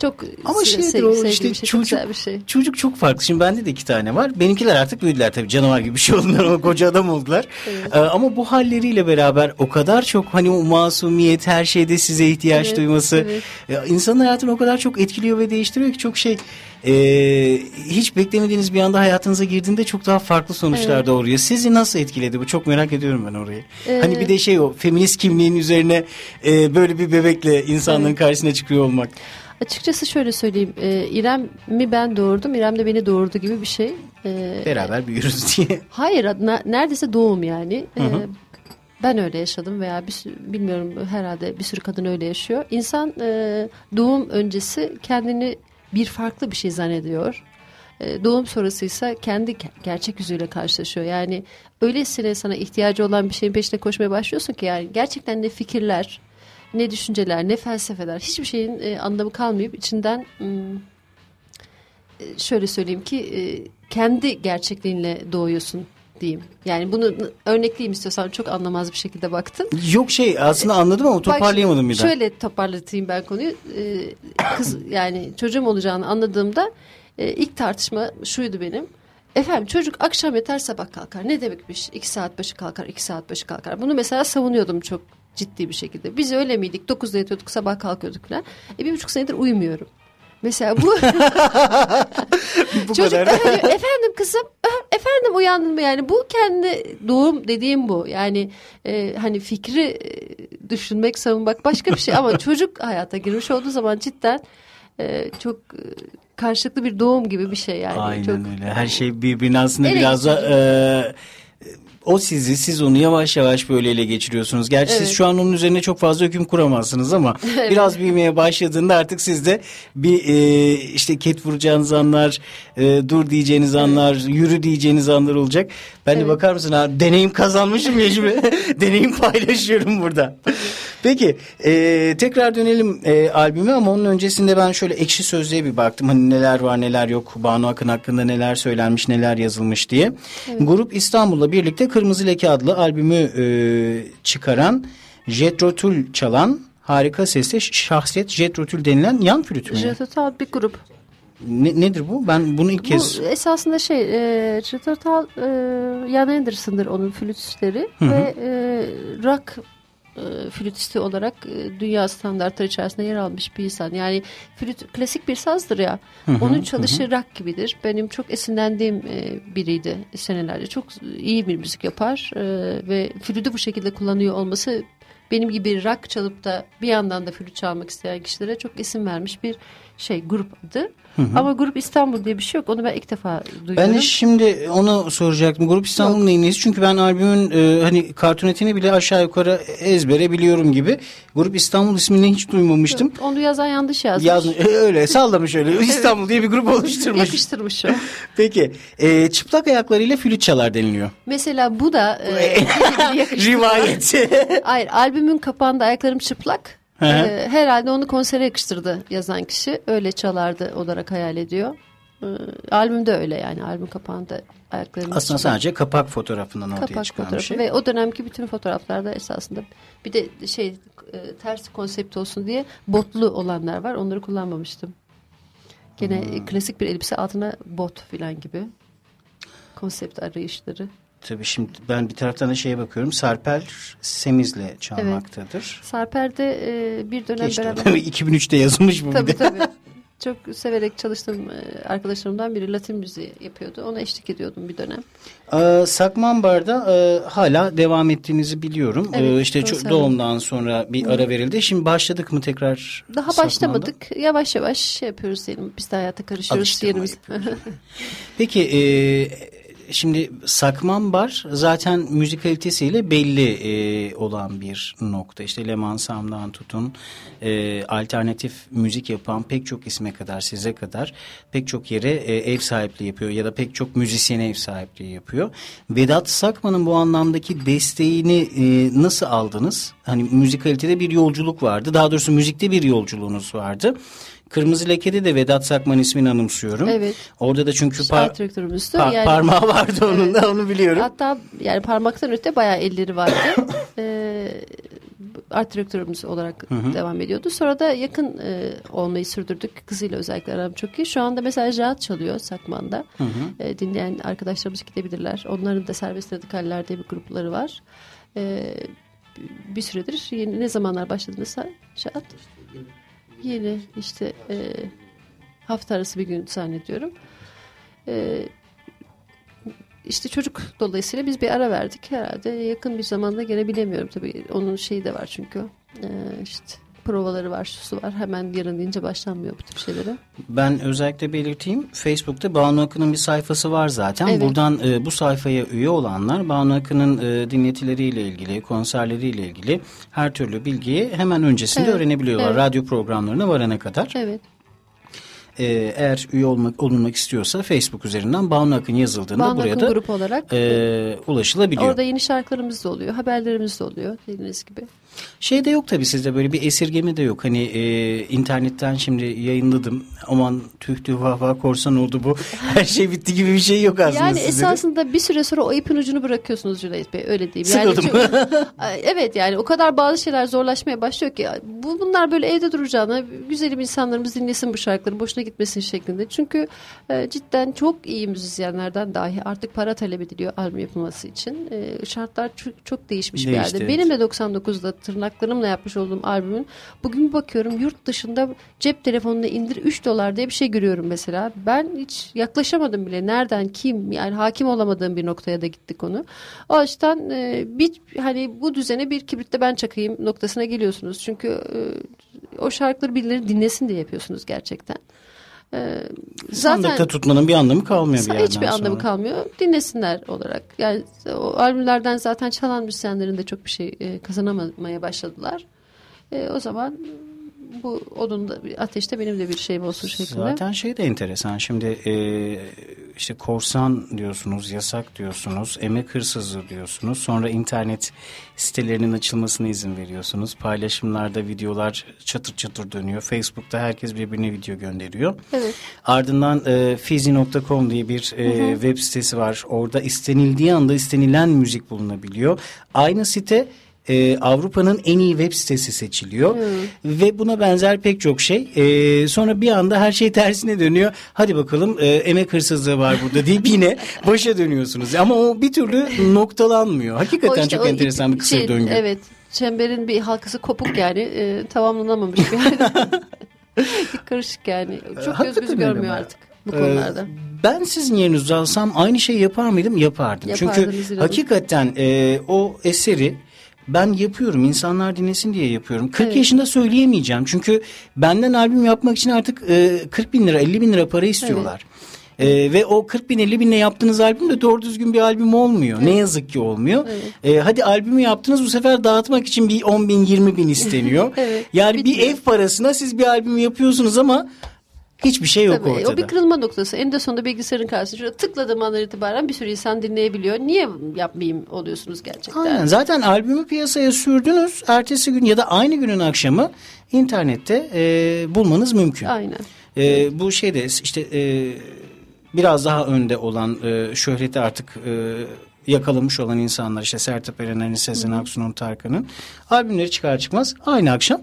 çok Ama şeydir sevgi- o işte şey, çok çocuk, güzel bir şey. çocuk çok farklı. Şimdi bende de iki tane var. Benimkiler artık büyüdüler tabii canavar gibi bir şey oldular ama koca adam oldular. Ee, ama bu halleriyle beraber o kadar çok hani o masumiyet her şeyde size ihtiyaç Evet, duyması evet. ya insanın hayatını o kadar çok etkiliyor ve değiştiriyor ki çok şey e, hiç beklemediğiniz bir anda hayatınıza girdiğinde çok daha farklı sonuçlar Evet. doğuruyor. Sizi nasıl etkiledi bu? Çok merak ediyorum ben orayı. Ee, hani bir de şey o feminist kimliğin üzerine e, böyle bir bebekle insanlığın karşısına çıkıyor olmak. Açıkçası şöyle söyleyeyim. E, İrem'i ben doğurdum. İrem de beni doğurdu gibi bir şey. E, Beraber büyürüz diye. (laughs) Hayır na- neredeyse doğum yani. Ee, ben öyle yaşadım veya bir bilmiyorum herhalde bir sürü kadın öyle yaşıyor. İnsan e, doğum öncesi kendini bir farklı bir şey zannediyor. E, doğum sonrası ise kendi ge- gerçek yüzüyle karşılaşıyor. Yani öylesine sana ihtiyacı olan bir şeyin peşine koşmaya başlıyorsun ki yani gerçekten ne fikirler, ne düşünceler, ne felsefeler hiçbir şeyin e, anlamı kalmayıp içinden e, şöyle söyleyeyim ki e, kendi gerçekliğinle doğuyorsun diyeyim. Yani bunu örnekleyeyim istiyorsan çok anlamaz bir şekilde baktım. Yok şey aslında anladım ama toparlayamadım Bak bir daha. Şöyle toparlatayım ben konuyu. Ee, kız (coughs) yani çocuğum olacağını anladığımda e, ilk tartışma şuydu benim. Efendim çocuk akşam yatar sabah kalkar. Ne demekmiş? İki saat başı kalkar, iki saat başı kalkar. Bunu mesela savunuyordum çok ciddi bir şekilde. Biz öyle miydik? Dokuzda yatıyorduk, sabah kalkıyorduk falan. E, bir buçuk senedir uyumuyorum. Mesela bu (laughs) (laughs) Bu Çocuk kadar. da hani, efendim kızım eh, efendim uyandın mı yani bu kendi doğum dediğim bu yani e, hani fikri e, düşünmek savunmak başka bir şey ama (laughs) çocuk hayata girmiş olduğu zaman cidden e, çok e, karşılıklı bir doğum gibi bir şey yani Aynen çok öyle. Her şey birbirine aslında biraz da e, o sizi siz onu yavaş yavaş böyle ele geçiriyorsunuz. Gerçi siz Evet. şu an onun üzerine çok fazla hüküm kuramazsınız ama (laughs) biraz büyümeye başladığında artık sizde bir e, işte ket vuracağınız anlar, e, dur diyeceğiniz anlar, yürü diyeceğiniz anlar olacak. Ben de Evet. bakar mısın ha deneyim kazanmışım ya (laughs) deneyim paylaşıyorum burada. Peki e, tekrar dönelim e, albüme ama onun öncesinde ben şöyle ekşi sözlüğe bir baktım. Hani neler var neler yok Banu Akın hakkında neler söylenmiş neler yazılmış diye. Grup İstanbul'la birlikte Kırmızı Leke adlı albümü e, çıkaran Jet Tül çalan harika sesli şahsiyet Jet Tül denilen yan flüt mü? Jetotal bir grup. Ne, nedir bu? Ben bunu ilk kez... Bu esasında şey, e, Jetotal e, Jan Anderson'dır onun flütistleri ve e, rock flütisti olarak e, dünya standartları içerisinde yer almış bir insan. Yani flüt klasik bir sazdır ya. onun çalışı rock gibidir. Benim çok esinlendiğim e, biriydi senelerce. Çok iyi bir müzik yapar e, ve flütü bu şekilde kullanıyor olması benim gibi rock çalıp da bir yandan da flüt çalmak isteyen kişilere çok isim vermiş bir şey grup adı. Ama grup İstanbul diye bir şey yok. Onu ben ilk defa duyuyorum. Ben de şimdi onu soracaktım. Grup İstanbul'un neyin neyisi? Çünkü ben albümün e, hani kartonetini bile aşağı yukarı ezbere biliyorum gibi. Grup İstanbul ismini hiç duymamıştım. Onu yazan yanlış yazmış. Yazmış, öyle sallamış öyle. (laughs) İstanbul diye bir grup oluşturmuş. Yakıştırmış o. (laughs) Peki e, çıplak ayaklarıyla flüt çalar deniliyor. Mesela bu da e, (laughs) birbirine yakıştırıyor. Rivayet. Hayır albümün kapağında ayaklarım çıplak. Ee, herhalde onu konsere yakıştırdı yazan kişi. Öyle çalardı olarak hayal ediyor. Ee, albümde öyle yani albüm kapağında ayaklarım Aslında çıplak. sadece kapak fotoğrafından ortaya kapak çıkan bir fotoğrafı şey. ve o dönemki bütün fotoğraflarda esasında bir de şey e, ters konsept olsun diye botlu olanlar var. Onları kullanmamıştım. Gene Hmm. klasik bir elbise altına bot filan gibi konsept arayışları. Tabii şimdi ben bir taraftan da şeye bakıyorum. Sarper Semiz'le çalmaktadır. Sarper'de e, bir dönem Geçti. beraber... Tabii (laughs) 2003'te yazılmış bu bir tabii de. tabii. Çok severek çalıştığım e, arkadaşlarımdan biri Latin müziği yapıyordu. Ona eşlik ediyordum bir dönem. Ee, Sakman Bar'da e, hala devam ettiğinizi biliyorum. Evet, Ee, işte doğru ço- söyledin. doğumdan sonra bir ara verildi. Şimdi başladık mı tekrar? Daha Sakman'da? başlamadık. Yavaş yavaş şey yapıyoruz diyelim. Biz de hayata karışıyoruz Alıştırma. (laughs) Peki e, şimdi Sakman Bar zaten müzikalitesiyle belli e, olan bir nokta. İşte Leman Sam'dan tutun e, alternatif müzik yapan pek çok isme kadar size kadar pek çok yere e, ev sahipliği yapıyor ya da pek çok müzisyene ev sahipliği yapıyor. Vedat Sakman'ın bu anlamdaki desteğini e, nasıl aldınız? Hani müzikalitede bir yolculuk vardı. Daha doğrusu müzikte bir yolculuğunuz vardı. Kırmızı Leke'de de Vedat Sakman ismini anımsıyorum. Evet. Orada da çünkü İşte par- art direktörümüzdü. pa- Yani- parmağı vardı onun da onu biliyorum. Hatta yani parmaktan öte bayağı elleri vardı. (coughs) ee, art direktörümüz olarak devam ediyordu. Sonra da yakın e, olmayı sürdürdük. Kızıyla özellikle aram çok iyi. Şu anda mesela Rahat çalıyor Sakman'da. E, dinleyen arkadaşlarımız gidebilirler. Onların da Serbest Radikaller diye bir grupları var. E, bir süredir yeni, ne zamanlar başladınız Şahat? Yeni işte e, hafta arası bir gün zannediyorum. E, işte çocuk dolayısıyla biz bir ara verdik. Herhalde yakın bir zamanda gene bilemiyorum tabii. Onun şeyi de var çünkü ee, işte provaları var şusu var hemen yarın deyince başlanmıyor bu tip şeylere. Ben özellikle belirteyim. Facebook'ta Banu Akın'ın bir sayfası var zaten. Evet. Buradan e, bu sayfaya üye olanlar Banu Akın'ın e, dinletileriyle ilgili, konserleriyle ilgili her türlü bilgiyi hemen öncesinde Evet, öğrenebiliyorlar. evet. Radyo programlarına varana kadar. Evet. E, eğer üye olmak olunmak istiyorsa Facebook üzerinden Banu Akın yazıldığında Banu buraya Akın da grup olarak e, ulaşılabiliyor. orada yeni şarkılarımız da oluyor haberlerimiz de oluyor dediğiniz gibi. Şey de yok tabii sizde böyle bir esirgeme de yok. Hani e, internetten şimdi yayınladım. Aman tüh tüh vah vah korsan oldu bu. (laughs) Her şey bitti gibi bir şey yok aslında Yani sizde de. esasında bir süre sonra o ipin ucunu bırakıyorsunuz Cüneyt Bey öyle diyeyim. Sıkıldım. Yani çok- (laughs) evet yani o kadar bazı şeyler zorlaşmaya başlıyor ki bu bunlar böyle evde duracağına güzelim insanlarımız dinlesin bu şarkıları boşuna gitmesin şeklinde. Çünkü e, cidden çok iyi müzisyenlerden dahi artık para talep ediliyor albüm yapılması için. E, şartlar çok, çok değişmiş bir Değişti, yerde. evet. Benim de 99'da tırnaklarımla yapmış olduğum albümün bugün bakıyorum yurt dışında cep telefonuna indir 3 dolar diye bir şey görüyorum mesela. Ben hiç yaklaşamadım bile. Nereden kim yani hakim olamadığım bir noktaya da gitti konu. O açıdan e, bir hani bu düzene bir kibritte ben çakayım noktasına geliyorsunuz. Çünkü e, o şarkıları birileri dinlesin diye yapıyorsunuz gerçekten. E, Sandıkta tutmanın bir anlamı kalmıyor bir yerden hiçbir anlamı sonra. kalmıyor. Dinlesinler olarak. Yani o albümlerden zaten çalan müzisyenlerin de çok bir şey e, kazanamamaya başladılar. E, o zaman bu onun da ateşte benim de bir şeyim olsun şeklinde. Zaten şey de enteresan. Şimdi e, işte korsan diyorsunuz, yasak diyorsunuz, emek hırsızlığı diyorsunuz. Sonra internet sitelerinin açılmasına izin veriyorsunuz. Paylaşımlarda videolar çatır çatır dönüyor. Facebook'ta herkes birbirine video gönderiyor. Evet. Ardından e, fizi.com diye bir e, web sitesi var. Orada istenildiği anda istenilen müzik bulunabiliyor. Aynı site e, Avrupa'nın en iyi web sitesi seçiliyor ve buna benzer pek çok şey. E, sonra bir anda her şey tersine dönüyor. Hadi bakalım e, emek hırsızlığı var burada deyip yine (laughs) başa dönüyorsunuz. Ama o bir türlü noktalanmıyor. Hakikaten O işte çok enteresan bir kısır şey, döngü. Evet. Çemberin bir halkası kopuk yani e, tamamlanamamış yani. (laughs) karışık yani. Çok göz Hakikaten gözü öyle görmüyor artık bu konularda. Ee, Ben sizin yerinizde alsam aynı şeyi yapar mıydım? Yapardım. Çünkü Yapardınız İrem. hakikaten e, o eseri ben yapıyorum. insanlar dinlesin diye yapıyorum. 40 Evet. yaşında söyleyemeyeceğim. Çünkü benden albüm yapmak için artık e, 40 bin lira 50 bin lira para istiyorlar. E, ve o 40 bin 50 binle yaptığınız albüm de doğru düzgün bir albüm olmuyor. Ne yazık ki olmuyor. E, hadi albümü yaptınız bu sefer dağıtmak için bir 10 bin 20 bin (laughs) isteniyor. Evet, Yani bir bitmiyor. ev parasına siz bir albüm yapıyorsunuz ama hiçbir şey yok Tabii, ortada. o bir kırılma noktası. En de sonunda bilgisayarın karşısında şöyle tıkladığım andan itibaren bir sürü insan dinleyebiliyor. Niye yapmayayım oluyorsunuz gerçekten? Aynen. Zaten albümü piyasaya sürdünüz. Ertesi gün ya da aynı günün akşamı internette e, bulmanız mümkün. Aynen. E, bu şeyde işte e, biraz daha önde olan e, şöhreti artık e, yakalamış olan insanlar işte Sertab Erener'in, Sezen Aksu'nun, Tarkan'ın albümleri çıkar çıkmaz aynı akşam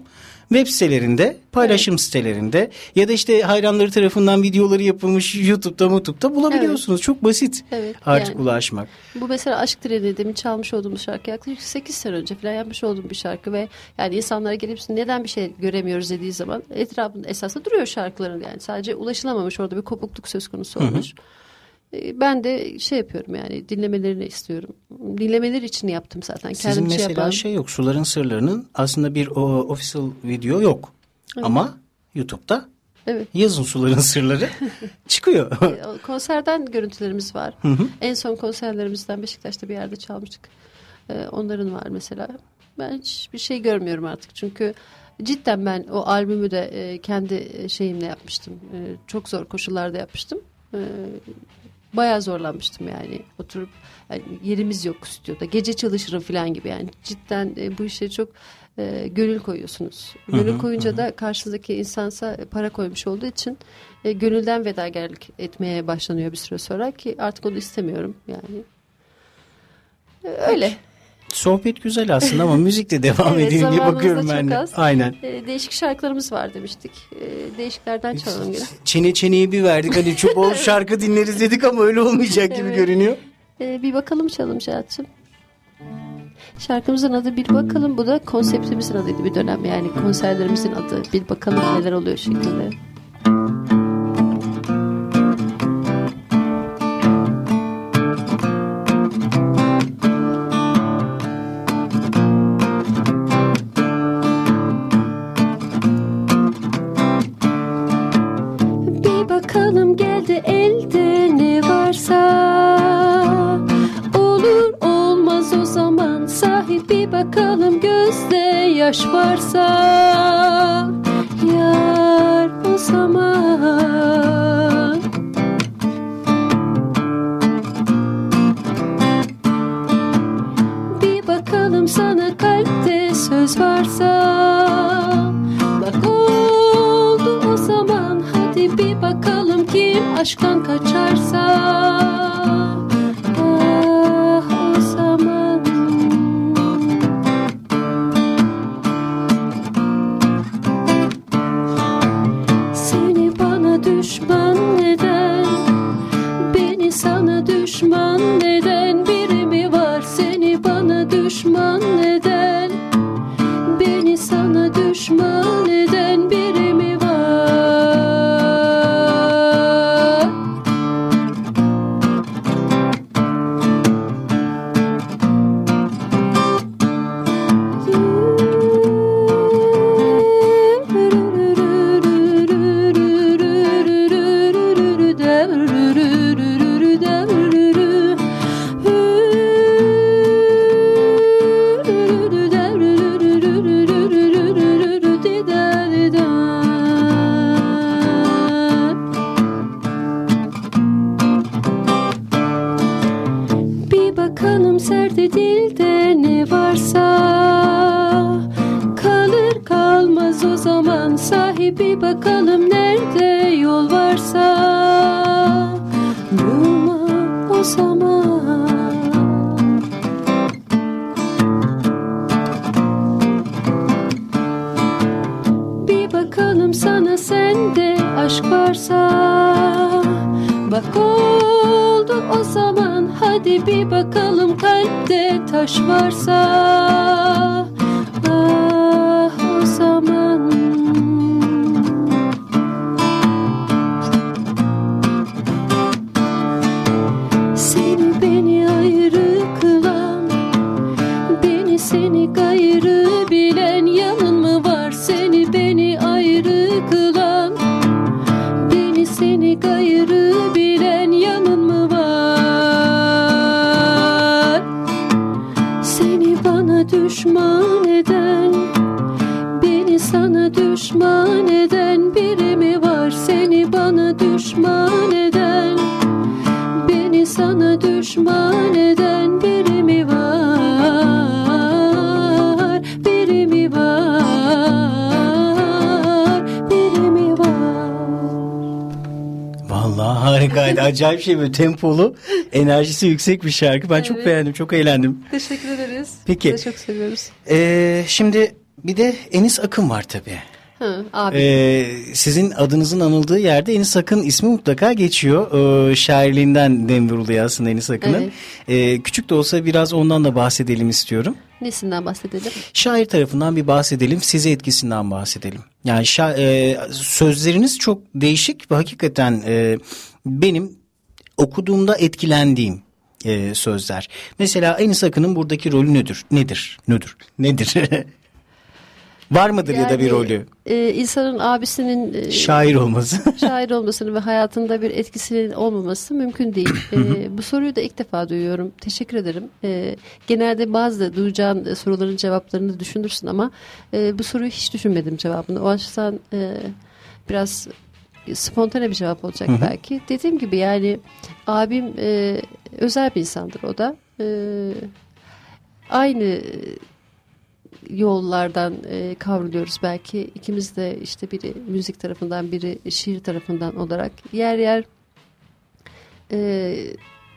web sitelerinde, paylaşım sitelerinde ya da işte hayranları tarafından videoları yapılmış YouTube'da, YouTube'da bulabiliyorsunuz. Çok basit Evet, artık yani. ulaşmak. Bu mesela Aşk Treni demin çalmış olduğumuz şarkı yaklaşık 8 sene önce falan yapmış olduğum bir şarkı ve yani insanlara gelip neden bir şey göremiyoruz dediği zaman etrafında esasında duruyor şarkıların yani sadece ulaşılamamış orada bir kopukluk söz konusu olmuş. E, Ben de şey yapıyorum yani dinlemelerini istiyorum. Dinlemeleri için yaptım zaten. Sizin Kendim mesela yapalım. şey yok. Suların Sırları'nın aslında bir o, official video yok. Ama YouTube'da Evet. yazın Suların Sırları (laughs) çıkıyor. E, o Konserden görüntülerimiz var. En son konserlerimizden Beşiktaş'ta bir yerde çalmıştık. E, onların var mesela. Ben hiçbir şey görmüyorum artık. Çünkü cidden ben o albümü de e, kendi şeyimle yapmıştım. E, çok zor koşullarda yapmıştım. Bayağı zorlanmıştım yani. Oturup yani yerimiz yok stüdyoda. Gece çalışırım falan gibi yani. Cidden e, bu işe çok e, gönül koyuyorsunuz. Gönül koyunca da karşınızdaki insansa para koymuş olduğu için e, gönülden fedakarlık etmeye başlanıyor bir süre sonra ki artık onu istemiyorum yani. E, öyle. Sohbet güzel aslında ama müzikle (laughs) devam Evet, edelim diye bakıyorum ben de. az. Aynen. E, değişik şarkılarımız var demiştik. E, değişiklerden çalalım yine. Çene çeneyi bir verdik. Hani çok bol (laughs) şarkı dinleriz dedik ama öyle olmayacak gibi Evet. görünüyor. E, bir bakalım çalalım Cihat'cığım. Şarkımızın adı Bir Bakalım. Bu da konseptimizin adıydı bir dönem. Yani konserlerimizin adı. Bir bakalım neler oluyor şeklinde. Bakalım gözde yaş varsa Yar o zaman. Bir bakalım sana kalpte söz varsa. Bak oldu o zaman hadi bir bakalım kim aşktan kaçarsa Acayip şey böyle tempolu, enerjisi yüksek bir şarkı. Ben çok Evet. beğendim, çok eğlendim. Teşekkür ederiz. Peki. Biz de çok seviyoruz. Ee, şimdi bir de Enis Akın var tabii. Ha, abi. Ee, sizin adınızın anıldığı yerde Enis Akın ismi mutlaka geçiyor. Ee, şairliğinden dem vuruluyor aslında Enis Akın'ın. Evet. Ee, küçük de olsa biraz ondan da bahsedelim istiyorum. Nesinden bahsedelim? Şair tarafından bir bahsedelim, size etkisinden bahsedelim. Yani şa- e, sözleriniz çok değişik ve hakikaten e, benim okuduğumda etkilendiğim e, sözler. Mesela Enis Akın'ın buradaki rolü nedir? Nedir? Nedir? (laughs) Nedir? Var mıdır ya da bir Yani, rolü? E, insanın abisinin e, Şair olması. (laughs) şair olmasının ve hayatında bir etkisinin olmaması mümkün değil. Ee, bu soruyu da ilk defa duyuyorum. Teşekkür ederim. Ee, genelde bazı duyacağın e, soruların cevaplarını düşünürsün ama e, bu soruyu hiç düşünmedim cevabını. O açıdan e, biraz spontane bir cevap olacak belki. Dediğim gibi yani abim e, özel bir insandır o da. E, aynı yollardan e, kavruluyoruz belki. İkimiz de işte biri müzik tarafından biri şiir tarafından olarak yer yer e,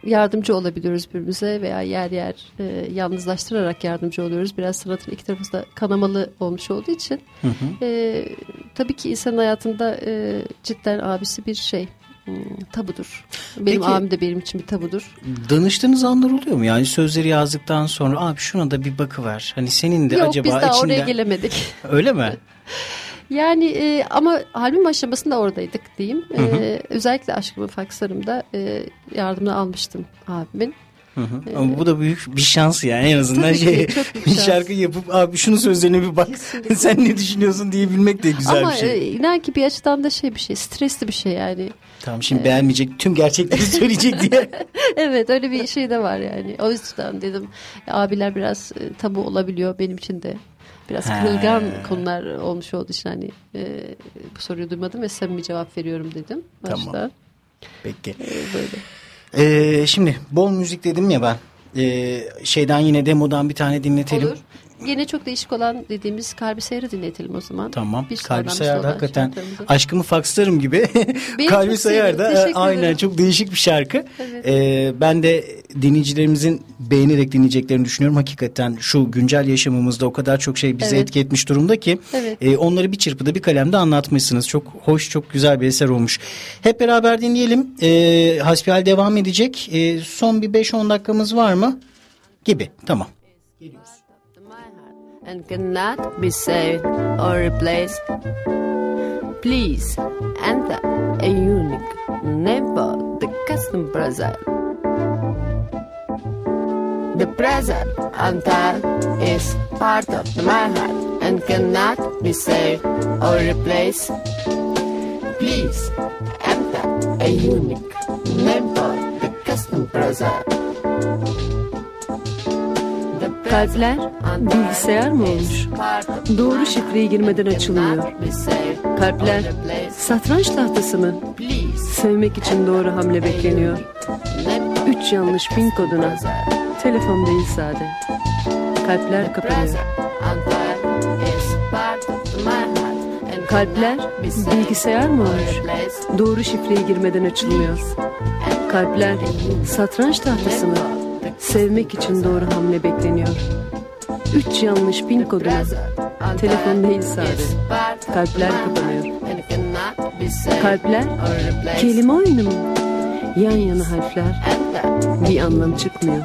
yardımcı olabiliyoruz birbirimize veya yer yer e, yalnızlaştırarak yardımcı oluyoruz. Biraz sanatın iki tarafı da kanamalı olmuş olduğu için e, tabii ki insanın hayatında e, cidden abisi bir şey hmm, tabudur. Benim Peki- abim de benim için bir tabudur. Danıştığınız anlar oluyor mu? Yani sözleri yazdıktan sonra abi şuna da bir bakıver. Hani senin de Yok acaba biz daha içinde... oraya gelemedik. (laughs) Öyle mi? (laughs) Yani e, ama albüm aşamasında oradaydık diyeyim. E, özellikle Aşkımı Faksarım'da e, yardımını almıştım abimin. Hı hı. Ama bu da büyük bir şans yani en azından ki, şey (laughs) bir şans. şarkı yapıp abi şunun sözlerine bir bak Kesinlikle. (laughs) sen ne düşünüyorsun diyebilmek de güzel ama bir şey. e, inan ki bir açıdan da şey bir şey stresli bir şey yani. Tamam şimdi beğenmeyecek tüm gerçekleri (laughs) söyleyecek diye. evet öyle bir şey de var yani. O yüzden dedim abiler biraz e, tabu olabiliyor benim için de. Biraz Ha. kırılgan konular olmuş olduğu için hani e, bu soruyu duymadım ve samimi cevap veriyorum dedim. Tamam. Başta. Peki. E, böyle. Ee, şimdi bol müzik dedim ya ben. Ee, şeyden yine demodan bir tane dinletelim. Olur. Yine çok değişik olan dediğimiz Kalbi Seyir'i dinletelim o zaman. Tamam. Kalbi bir Sayar da sıradan hakikaten aşkımı fakslarım gibi. (laughs) Kalbi çok Sayar da sevdim. Teşekkür aynen çok değişik bir şarkı. Evet. Ee, ben de dinleyicilerimizin beğenerek dinleyeceklerini düşünüyorum. Hakikaten şu güncel yaşamımızda o kadar çok şey bizi Evet. etki etmiş durumda ki Evet. e, onları bir çırpıda bir kalemde anlatmışsınız. Çok hoş çok güzel bir eser olmuş. Hep beraber dinleyelim. E, hasbihal devam edecek. E, son bir 5-10 dakikamız var mı? Gibi. Tamam. And cannot be saved or replaced. Please enter a unique name for the custom present. The present untitled is part of my heart and cannot be saved or replaced. Please enter a unique name for the custom present. Kalpler bilgisayar mı olmuş? Doğru şifreyi girmeden açılmıyor. Kalpler satranç tahtası mı? Sevmek için doğru hamle bekleniyor. Üç yanlış pin koduna Telefon değil sade. Kalpler kapanıyor. Kalpler bilgisayar mı olmuş? Doğru şifreye girmeden açılmıyor. Kalpler satranç tahtası mı? Sevmek için doğru hamle bekleniyor. Üç yanlış pin koduna. Telefon değil sade. Kalpler kapanıyor. Kalpler kelime oyunu mu? Yan yana harfler bir anlam çıkmıyor.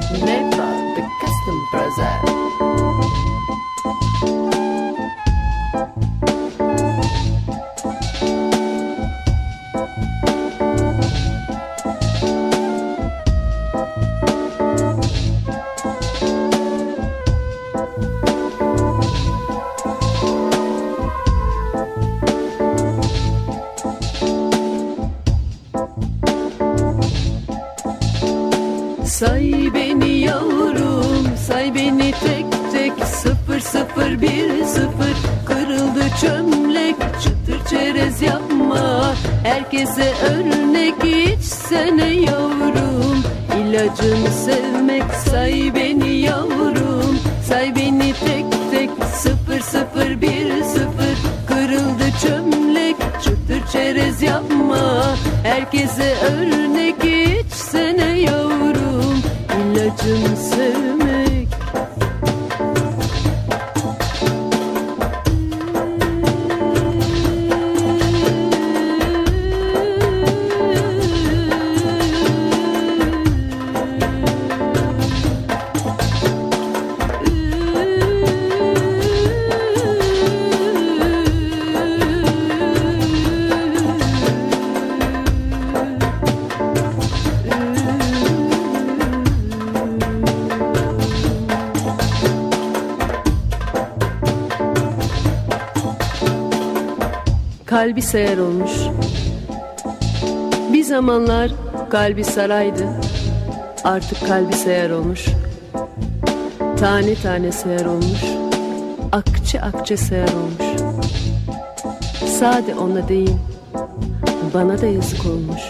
İlacını Kalbi seher olmuş. Bir zamanlar kalbi saraydı. Artık kalbi seher olmuş. Tane tane seher olmuş. Akçe akçe seher olmuş. Sade ona değil. Bana da yazık olmuş.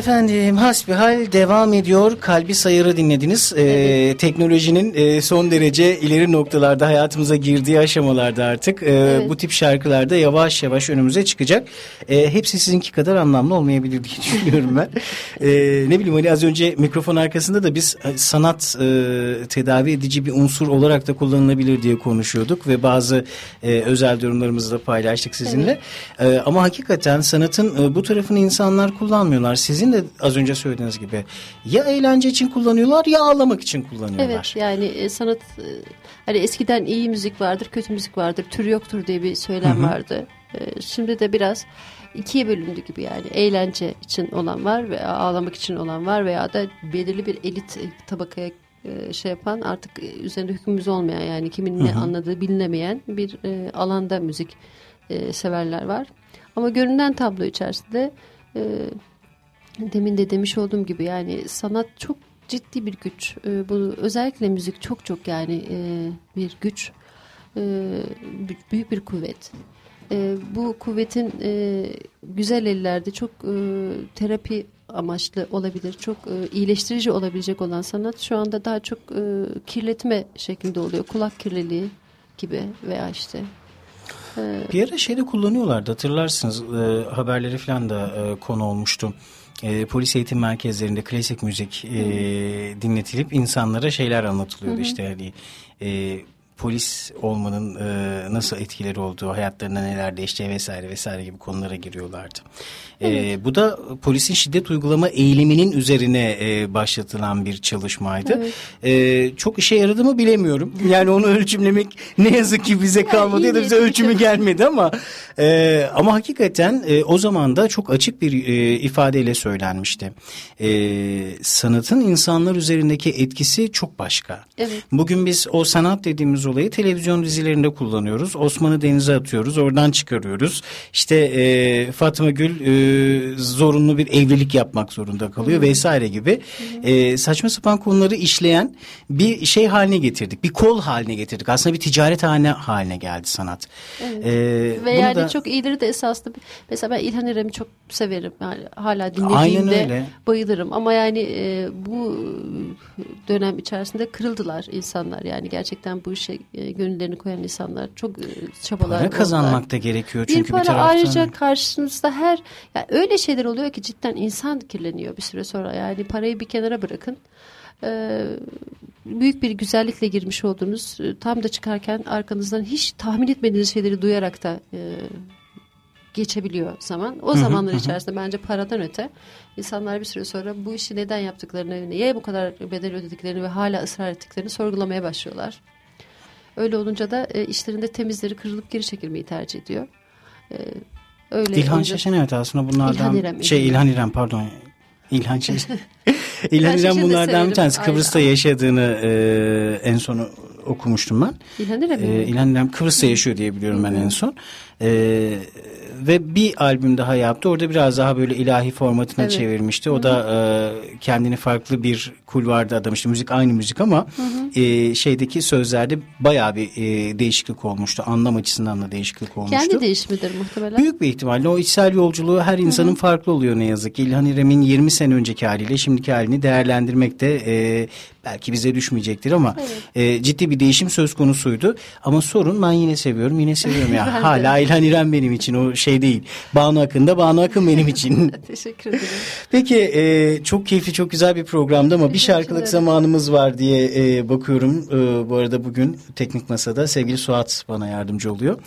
Efendim hasbihal devam ediyor. Kalbi sayarı dinlediniz. Ee, teknolojinin e, son derece ileri noktalarda hayatımıza girdiği aşamalarda artık e, Evet. bu tip şarkılarda yavaş yavaş önümüze çıkacak. E, hepsi sizinki kadar anlamlı olmayabilir diye (laughs) düşünüyorum ben. E, ne bileyim hani az önce mikrofon arkasında da biz e, sanat e, tedavi edici bir unsur olarak da kullanılabilir diye konuşuyorduk ve bazı e, özel durumlarımızı da paylaştık sizinle. E, ama hakikaten sanatın e, bu tarafını insanlar kullanmıyorlar. Sizin de az önce söylediğiniz gibi ya eğlence için kullanıyorlar ya ağlamak için kullanıyorlar. Evet yani e, sanat e, hani eskiden iyi müzik vardır kötü müzik vardır tür yoktur diye bir söylem vardı. E, Şimdi de biraz ikiye bölündü gibi yani eğlence için olan var ve ağlamak için olan var veya da belirli bir elit tabakaya şey yapan artık üzerinde hükmümüz olmayan yani kimin ne anladığı bilinemeyen bir e, alanda müzik e, severler var. Ama görünen tablo içerisinde e, demin de demiş olduğum gibi yani sanat çok ciddi bir güç. E, bu özellikle müzik çok çok yani e, bir güç. E, bü- büyük bir kuvvet. E, bu kuvvetin e, güzel ellerde çok e, terapi amaçlı olabilir. Çok e, iyileştirici olabilecek olan sanat şu anda daha çok e, kirletme şeklinde oluyor. Kulak kirliliği gibi veya işte Bir ara şeyde kullanıyorlardı hatırlarsınız e, haberleri falan da e, konu olmuştu. E, polis eğitim merkezlerinde klasik müzik e, dinletilip insanlara şeyler anlatılıyordu işte hani e, polis olmanın e, nasıl etkileri olduğu, hayatlarında neler değişeceği vesaire vesaire gibi konulara giriyorlardı. E, bu da polisin şiddet uygulama eğiliminin üzerine e, başlatılan bir çalışmaydı. E, çok işe yaradı mı bilemiyorum. (laughs) Yani onu ölçümlemek ne yazık ki bize kalmadı ya da bize ölçümü gelmedi ama e, ama hakikaten e, o zaman da çok açık bir e, ifadeyle söylenmişti. E, sanatın insanlar üzerindeki etkisi çok başka. Evet. Bugün biz o sanat dediğimiz olayı televizyon dizilerinde kullanıyoruz. Osman'ı denize atıyoruz, oradan çıkarıyoruz. İşte e, Fatma Gül e, zorunlu bir evlilik yapmak zorunda kalıyor vesaire gibi e, saçma sapan konuları işleyen bir şey haline getirdik. Bir kol haline getirdik. Aslında bir ticaret haline haline geldi sanat. E, Ve yani da- çok iyileri de esaslı. Mesela ben İlhan İrem'i çok severim. Yani hala dinlediğimde bayılırım. Ama yani e, bu dönem içerisinde kırıldılar insanlar. Yani gerçekten bu işe e, gönüllerini koyan insanlar çok e, çabalar para kazanmak da gerekiyor çünkü bir para taraftan. ayrıca karşınızda her yani öyle şeyler oluyor ki cidden insan kirleniyor bir süre sonra. Yani parayı bir kenara bırakın. Ee, büyük bir güzellikle girmiş olduğunuz e, tam da çıkarken arkanızdan hiç tahmin etmediğiniz şeyleri duyarak da e, geçebiliyor zaman. O zamanlar içerisinde bence paradan öte insanlar bir süre sonra bu işi neden yaptıklarını, niye bu kadar bedel ödediklerini ve hala ısrar ettiklerini sorgulamaya başlıyorlar. Öyle olunca da e, işlerinde temizleri kırılıp geri çekilmeyi tercih ediyor. E, öyle İlhan olunca- Şaşen evet aslında bunlardan İlhan İrem, şey İlhan İrem pardon İlhan Şaşen (laughs) (laughs) İlhan İrem bunlardan bir tanesi. Kıbrıs'ta yaşadığını e, en son okumuştum ben. İlhan İrem? Ee, İlhan İrem Kıbrıs'ta yaşıyor diye biliyorum ben en son. Ee, ve bir albüm daha yaptı. Orada biraz daha böyle ilahi formatına Evet. çevirmişti. O da e, kendini farklı bir kulvarda adamıştı. Müzik aynı müzik ama e, şeydeki sözlerde bayağı bir e, değişiklik olmuştu. Anlam açısından da değişiklik olmuştu. Kendi değişimidir muhtemelen. Büyük bir ihtimalle o içsel yolculuğu her insanın farklı oluyor ne yazık ki. İlhan İrem'in 20 sene önceki haliyle şimdiki halini değerlendirmek de e, belki bize düşmeyecektir ama e, ciddi bir değişim söz konusuydu. Ama sorun ben yine seviyorum yine seviyorum ya. (laughs) Hala İlhan İrem benim için o şey değil. Banu Akın da Banu Akın benim için. (laughs) Teşekkür ederim. Peki e, çok keyifli çok güzel bir programdı ama bir şarkılık zamanımız var diye e, bakıyorum. E, bu arada bugün teknik masada sevgili Suat bana yardımcı oluyor.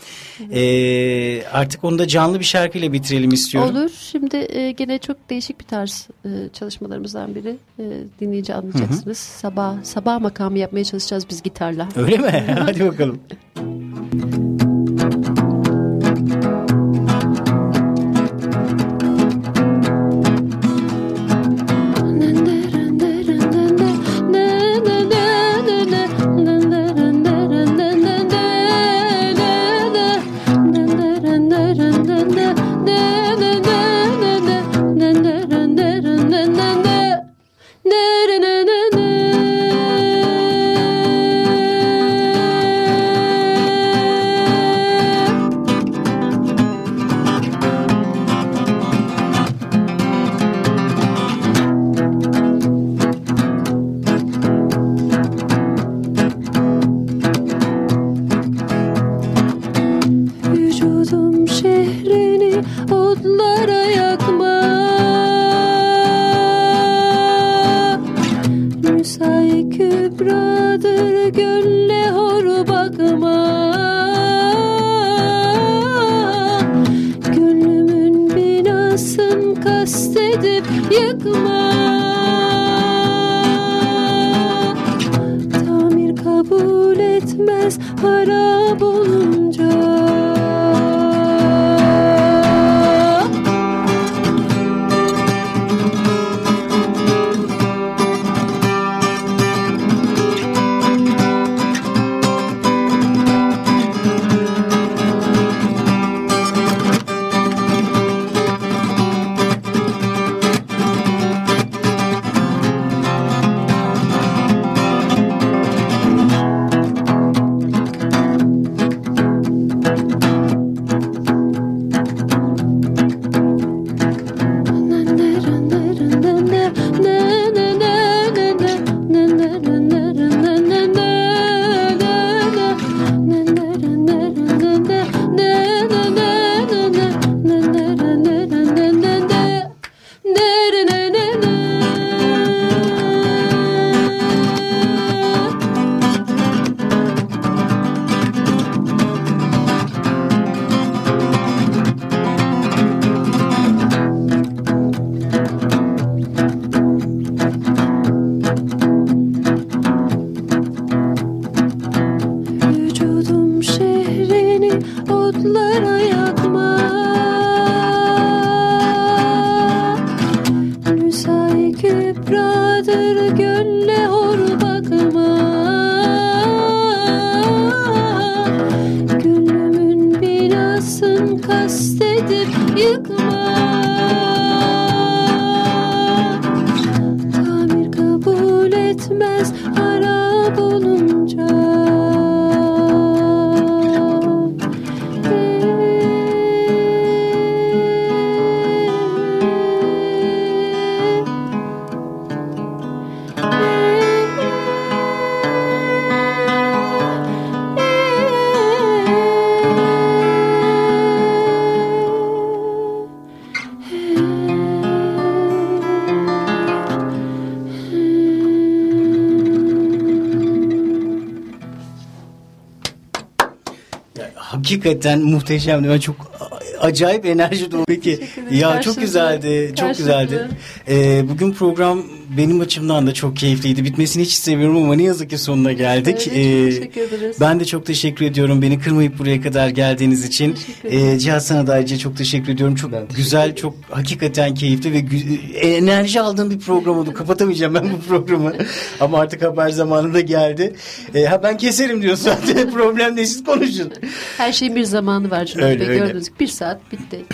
E, artık onu da canlı bir şarkıyla bitirelim istiyorum. Olur. Şimdi e, gene çok değişik bir tarz e, çalışmalarımızdan biri. E, dinleyince anlayacaksınız. Sabah sabah makamı yapmaya çalışacağız biz gitarla. Öyle mi? (laughs) Hadi bakalım. (laughs) hakikaten muhteşemdi. Ben çok acayip enerji dolu. Peki ya çok güzeldi. Çok güzeldi. Ee, bugün program benim açımdan da çok keyifliydi. Bitmesini hiç istemiyorum ama ne yazık ki sonuna geldik. Evet, Ee, çok teşekkür ederiz. ben de çok teşekkür ediyorum. Beni kırmayıp buraya kadar geldiğiniz için. Ee, Cihat sana da ayrıca çok teşekkür ediyorum. Çok güzel, çok hakikaten keyifli ve gü- enerji aldığım bir program oldu. Kapatamayacağım ben bu programı. (laughs) ama artık haber zamanında geldi. Ee, ha ben keserim diyorsun (laughs) zaten. Problem değil siz konuşun. Her şeyin bir zamanı var Cüneyt Öyle, Bey. öyle. Gördünüz bir saat bitti.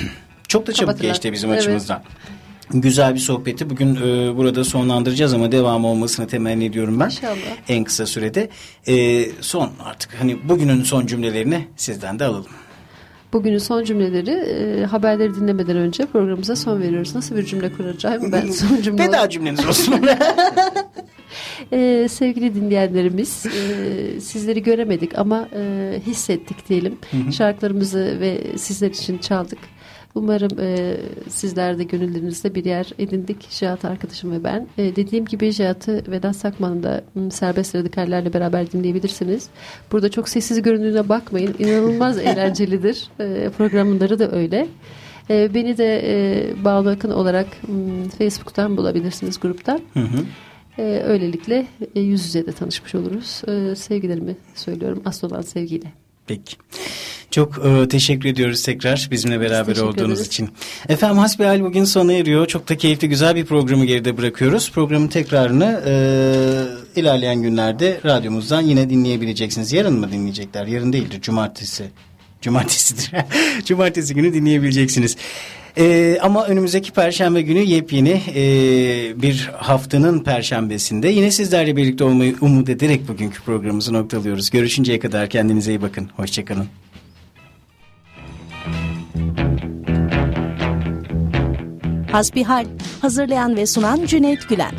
Çok da çabuk Kapatırlar. geçti bizim Evet. açımızdan. Güzel bir sohbeti bugün e, burada sonlandıracağız ama devam olmasını temenni ediyorum ben. İnşallah. En kısa sürede. E, son artık hani bugünün son cümlelerini sizden de alalım. Bugünün son cümleleri e, haberleri dinlemeden önce programımıza son veriyoruz. Nasıl bir cümle kuracağım ben (laughs) son cümle Veda cümleniz olsun. Ee, (laughs) (laughs) sevgili dinleyenlerimiz e, sizleri göremedik ama e, hissettik diyelim. Şarkılarımızı ve sizler için çaldık. Umarım e, sizler de gönüllerinizde bir yer edindik. Cihat arkadaşım ve ben. E, dediğim gibi Cihat'ı Vedat Sakman'ı da m, serbest radikallerle beraber dinleyebilirsiniz. Burada çok sessiz göründüğüne bakmayın. İnanılmaz (laughs) eğlencelidir. E, programları da öyle. E, beni de e, Banu Akın olarak m, Facebook'tan bulabilirsiniz gruptan. Hı hı. Ee, öylelikle e, yüz yüze de tanışmış oluruz. Ee, sevgilerimi söylüyorum asıl olan sevgiyle. Peki. Çok e, teşekkür ediyoruz tekrar bizimle beraber teşekkür olduğunuz ederiz. için. Efendim hasbihal bugün sona eriyor. Çok da keyifli güzel bir programı geride bırakıyoruz. Programın tekrarını e, ilerleyen günlerde radyomuzdan yine dinleyebileceksiniz. Yarın mı dinleyecekler? Yarın değildir. Cumartesi. Cumartesidir. (laughs) Cumartesi günü dinleyebileceksiniz. Ee, ama önümüzdeki perşembe günü yepyeni e, bir haftanın perşembesinde yine sizlerle birlikte olmayı umut ederek bugünkü programımızı noktalıyoruz. Görüşünceye kadar kendinize iyi bakın. Hoşçakalın. Hasbihal hazırlayan ve sunan Cüneyt Gülen.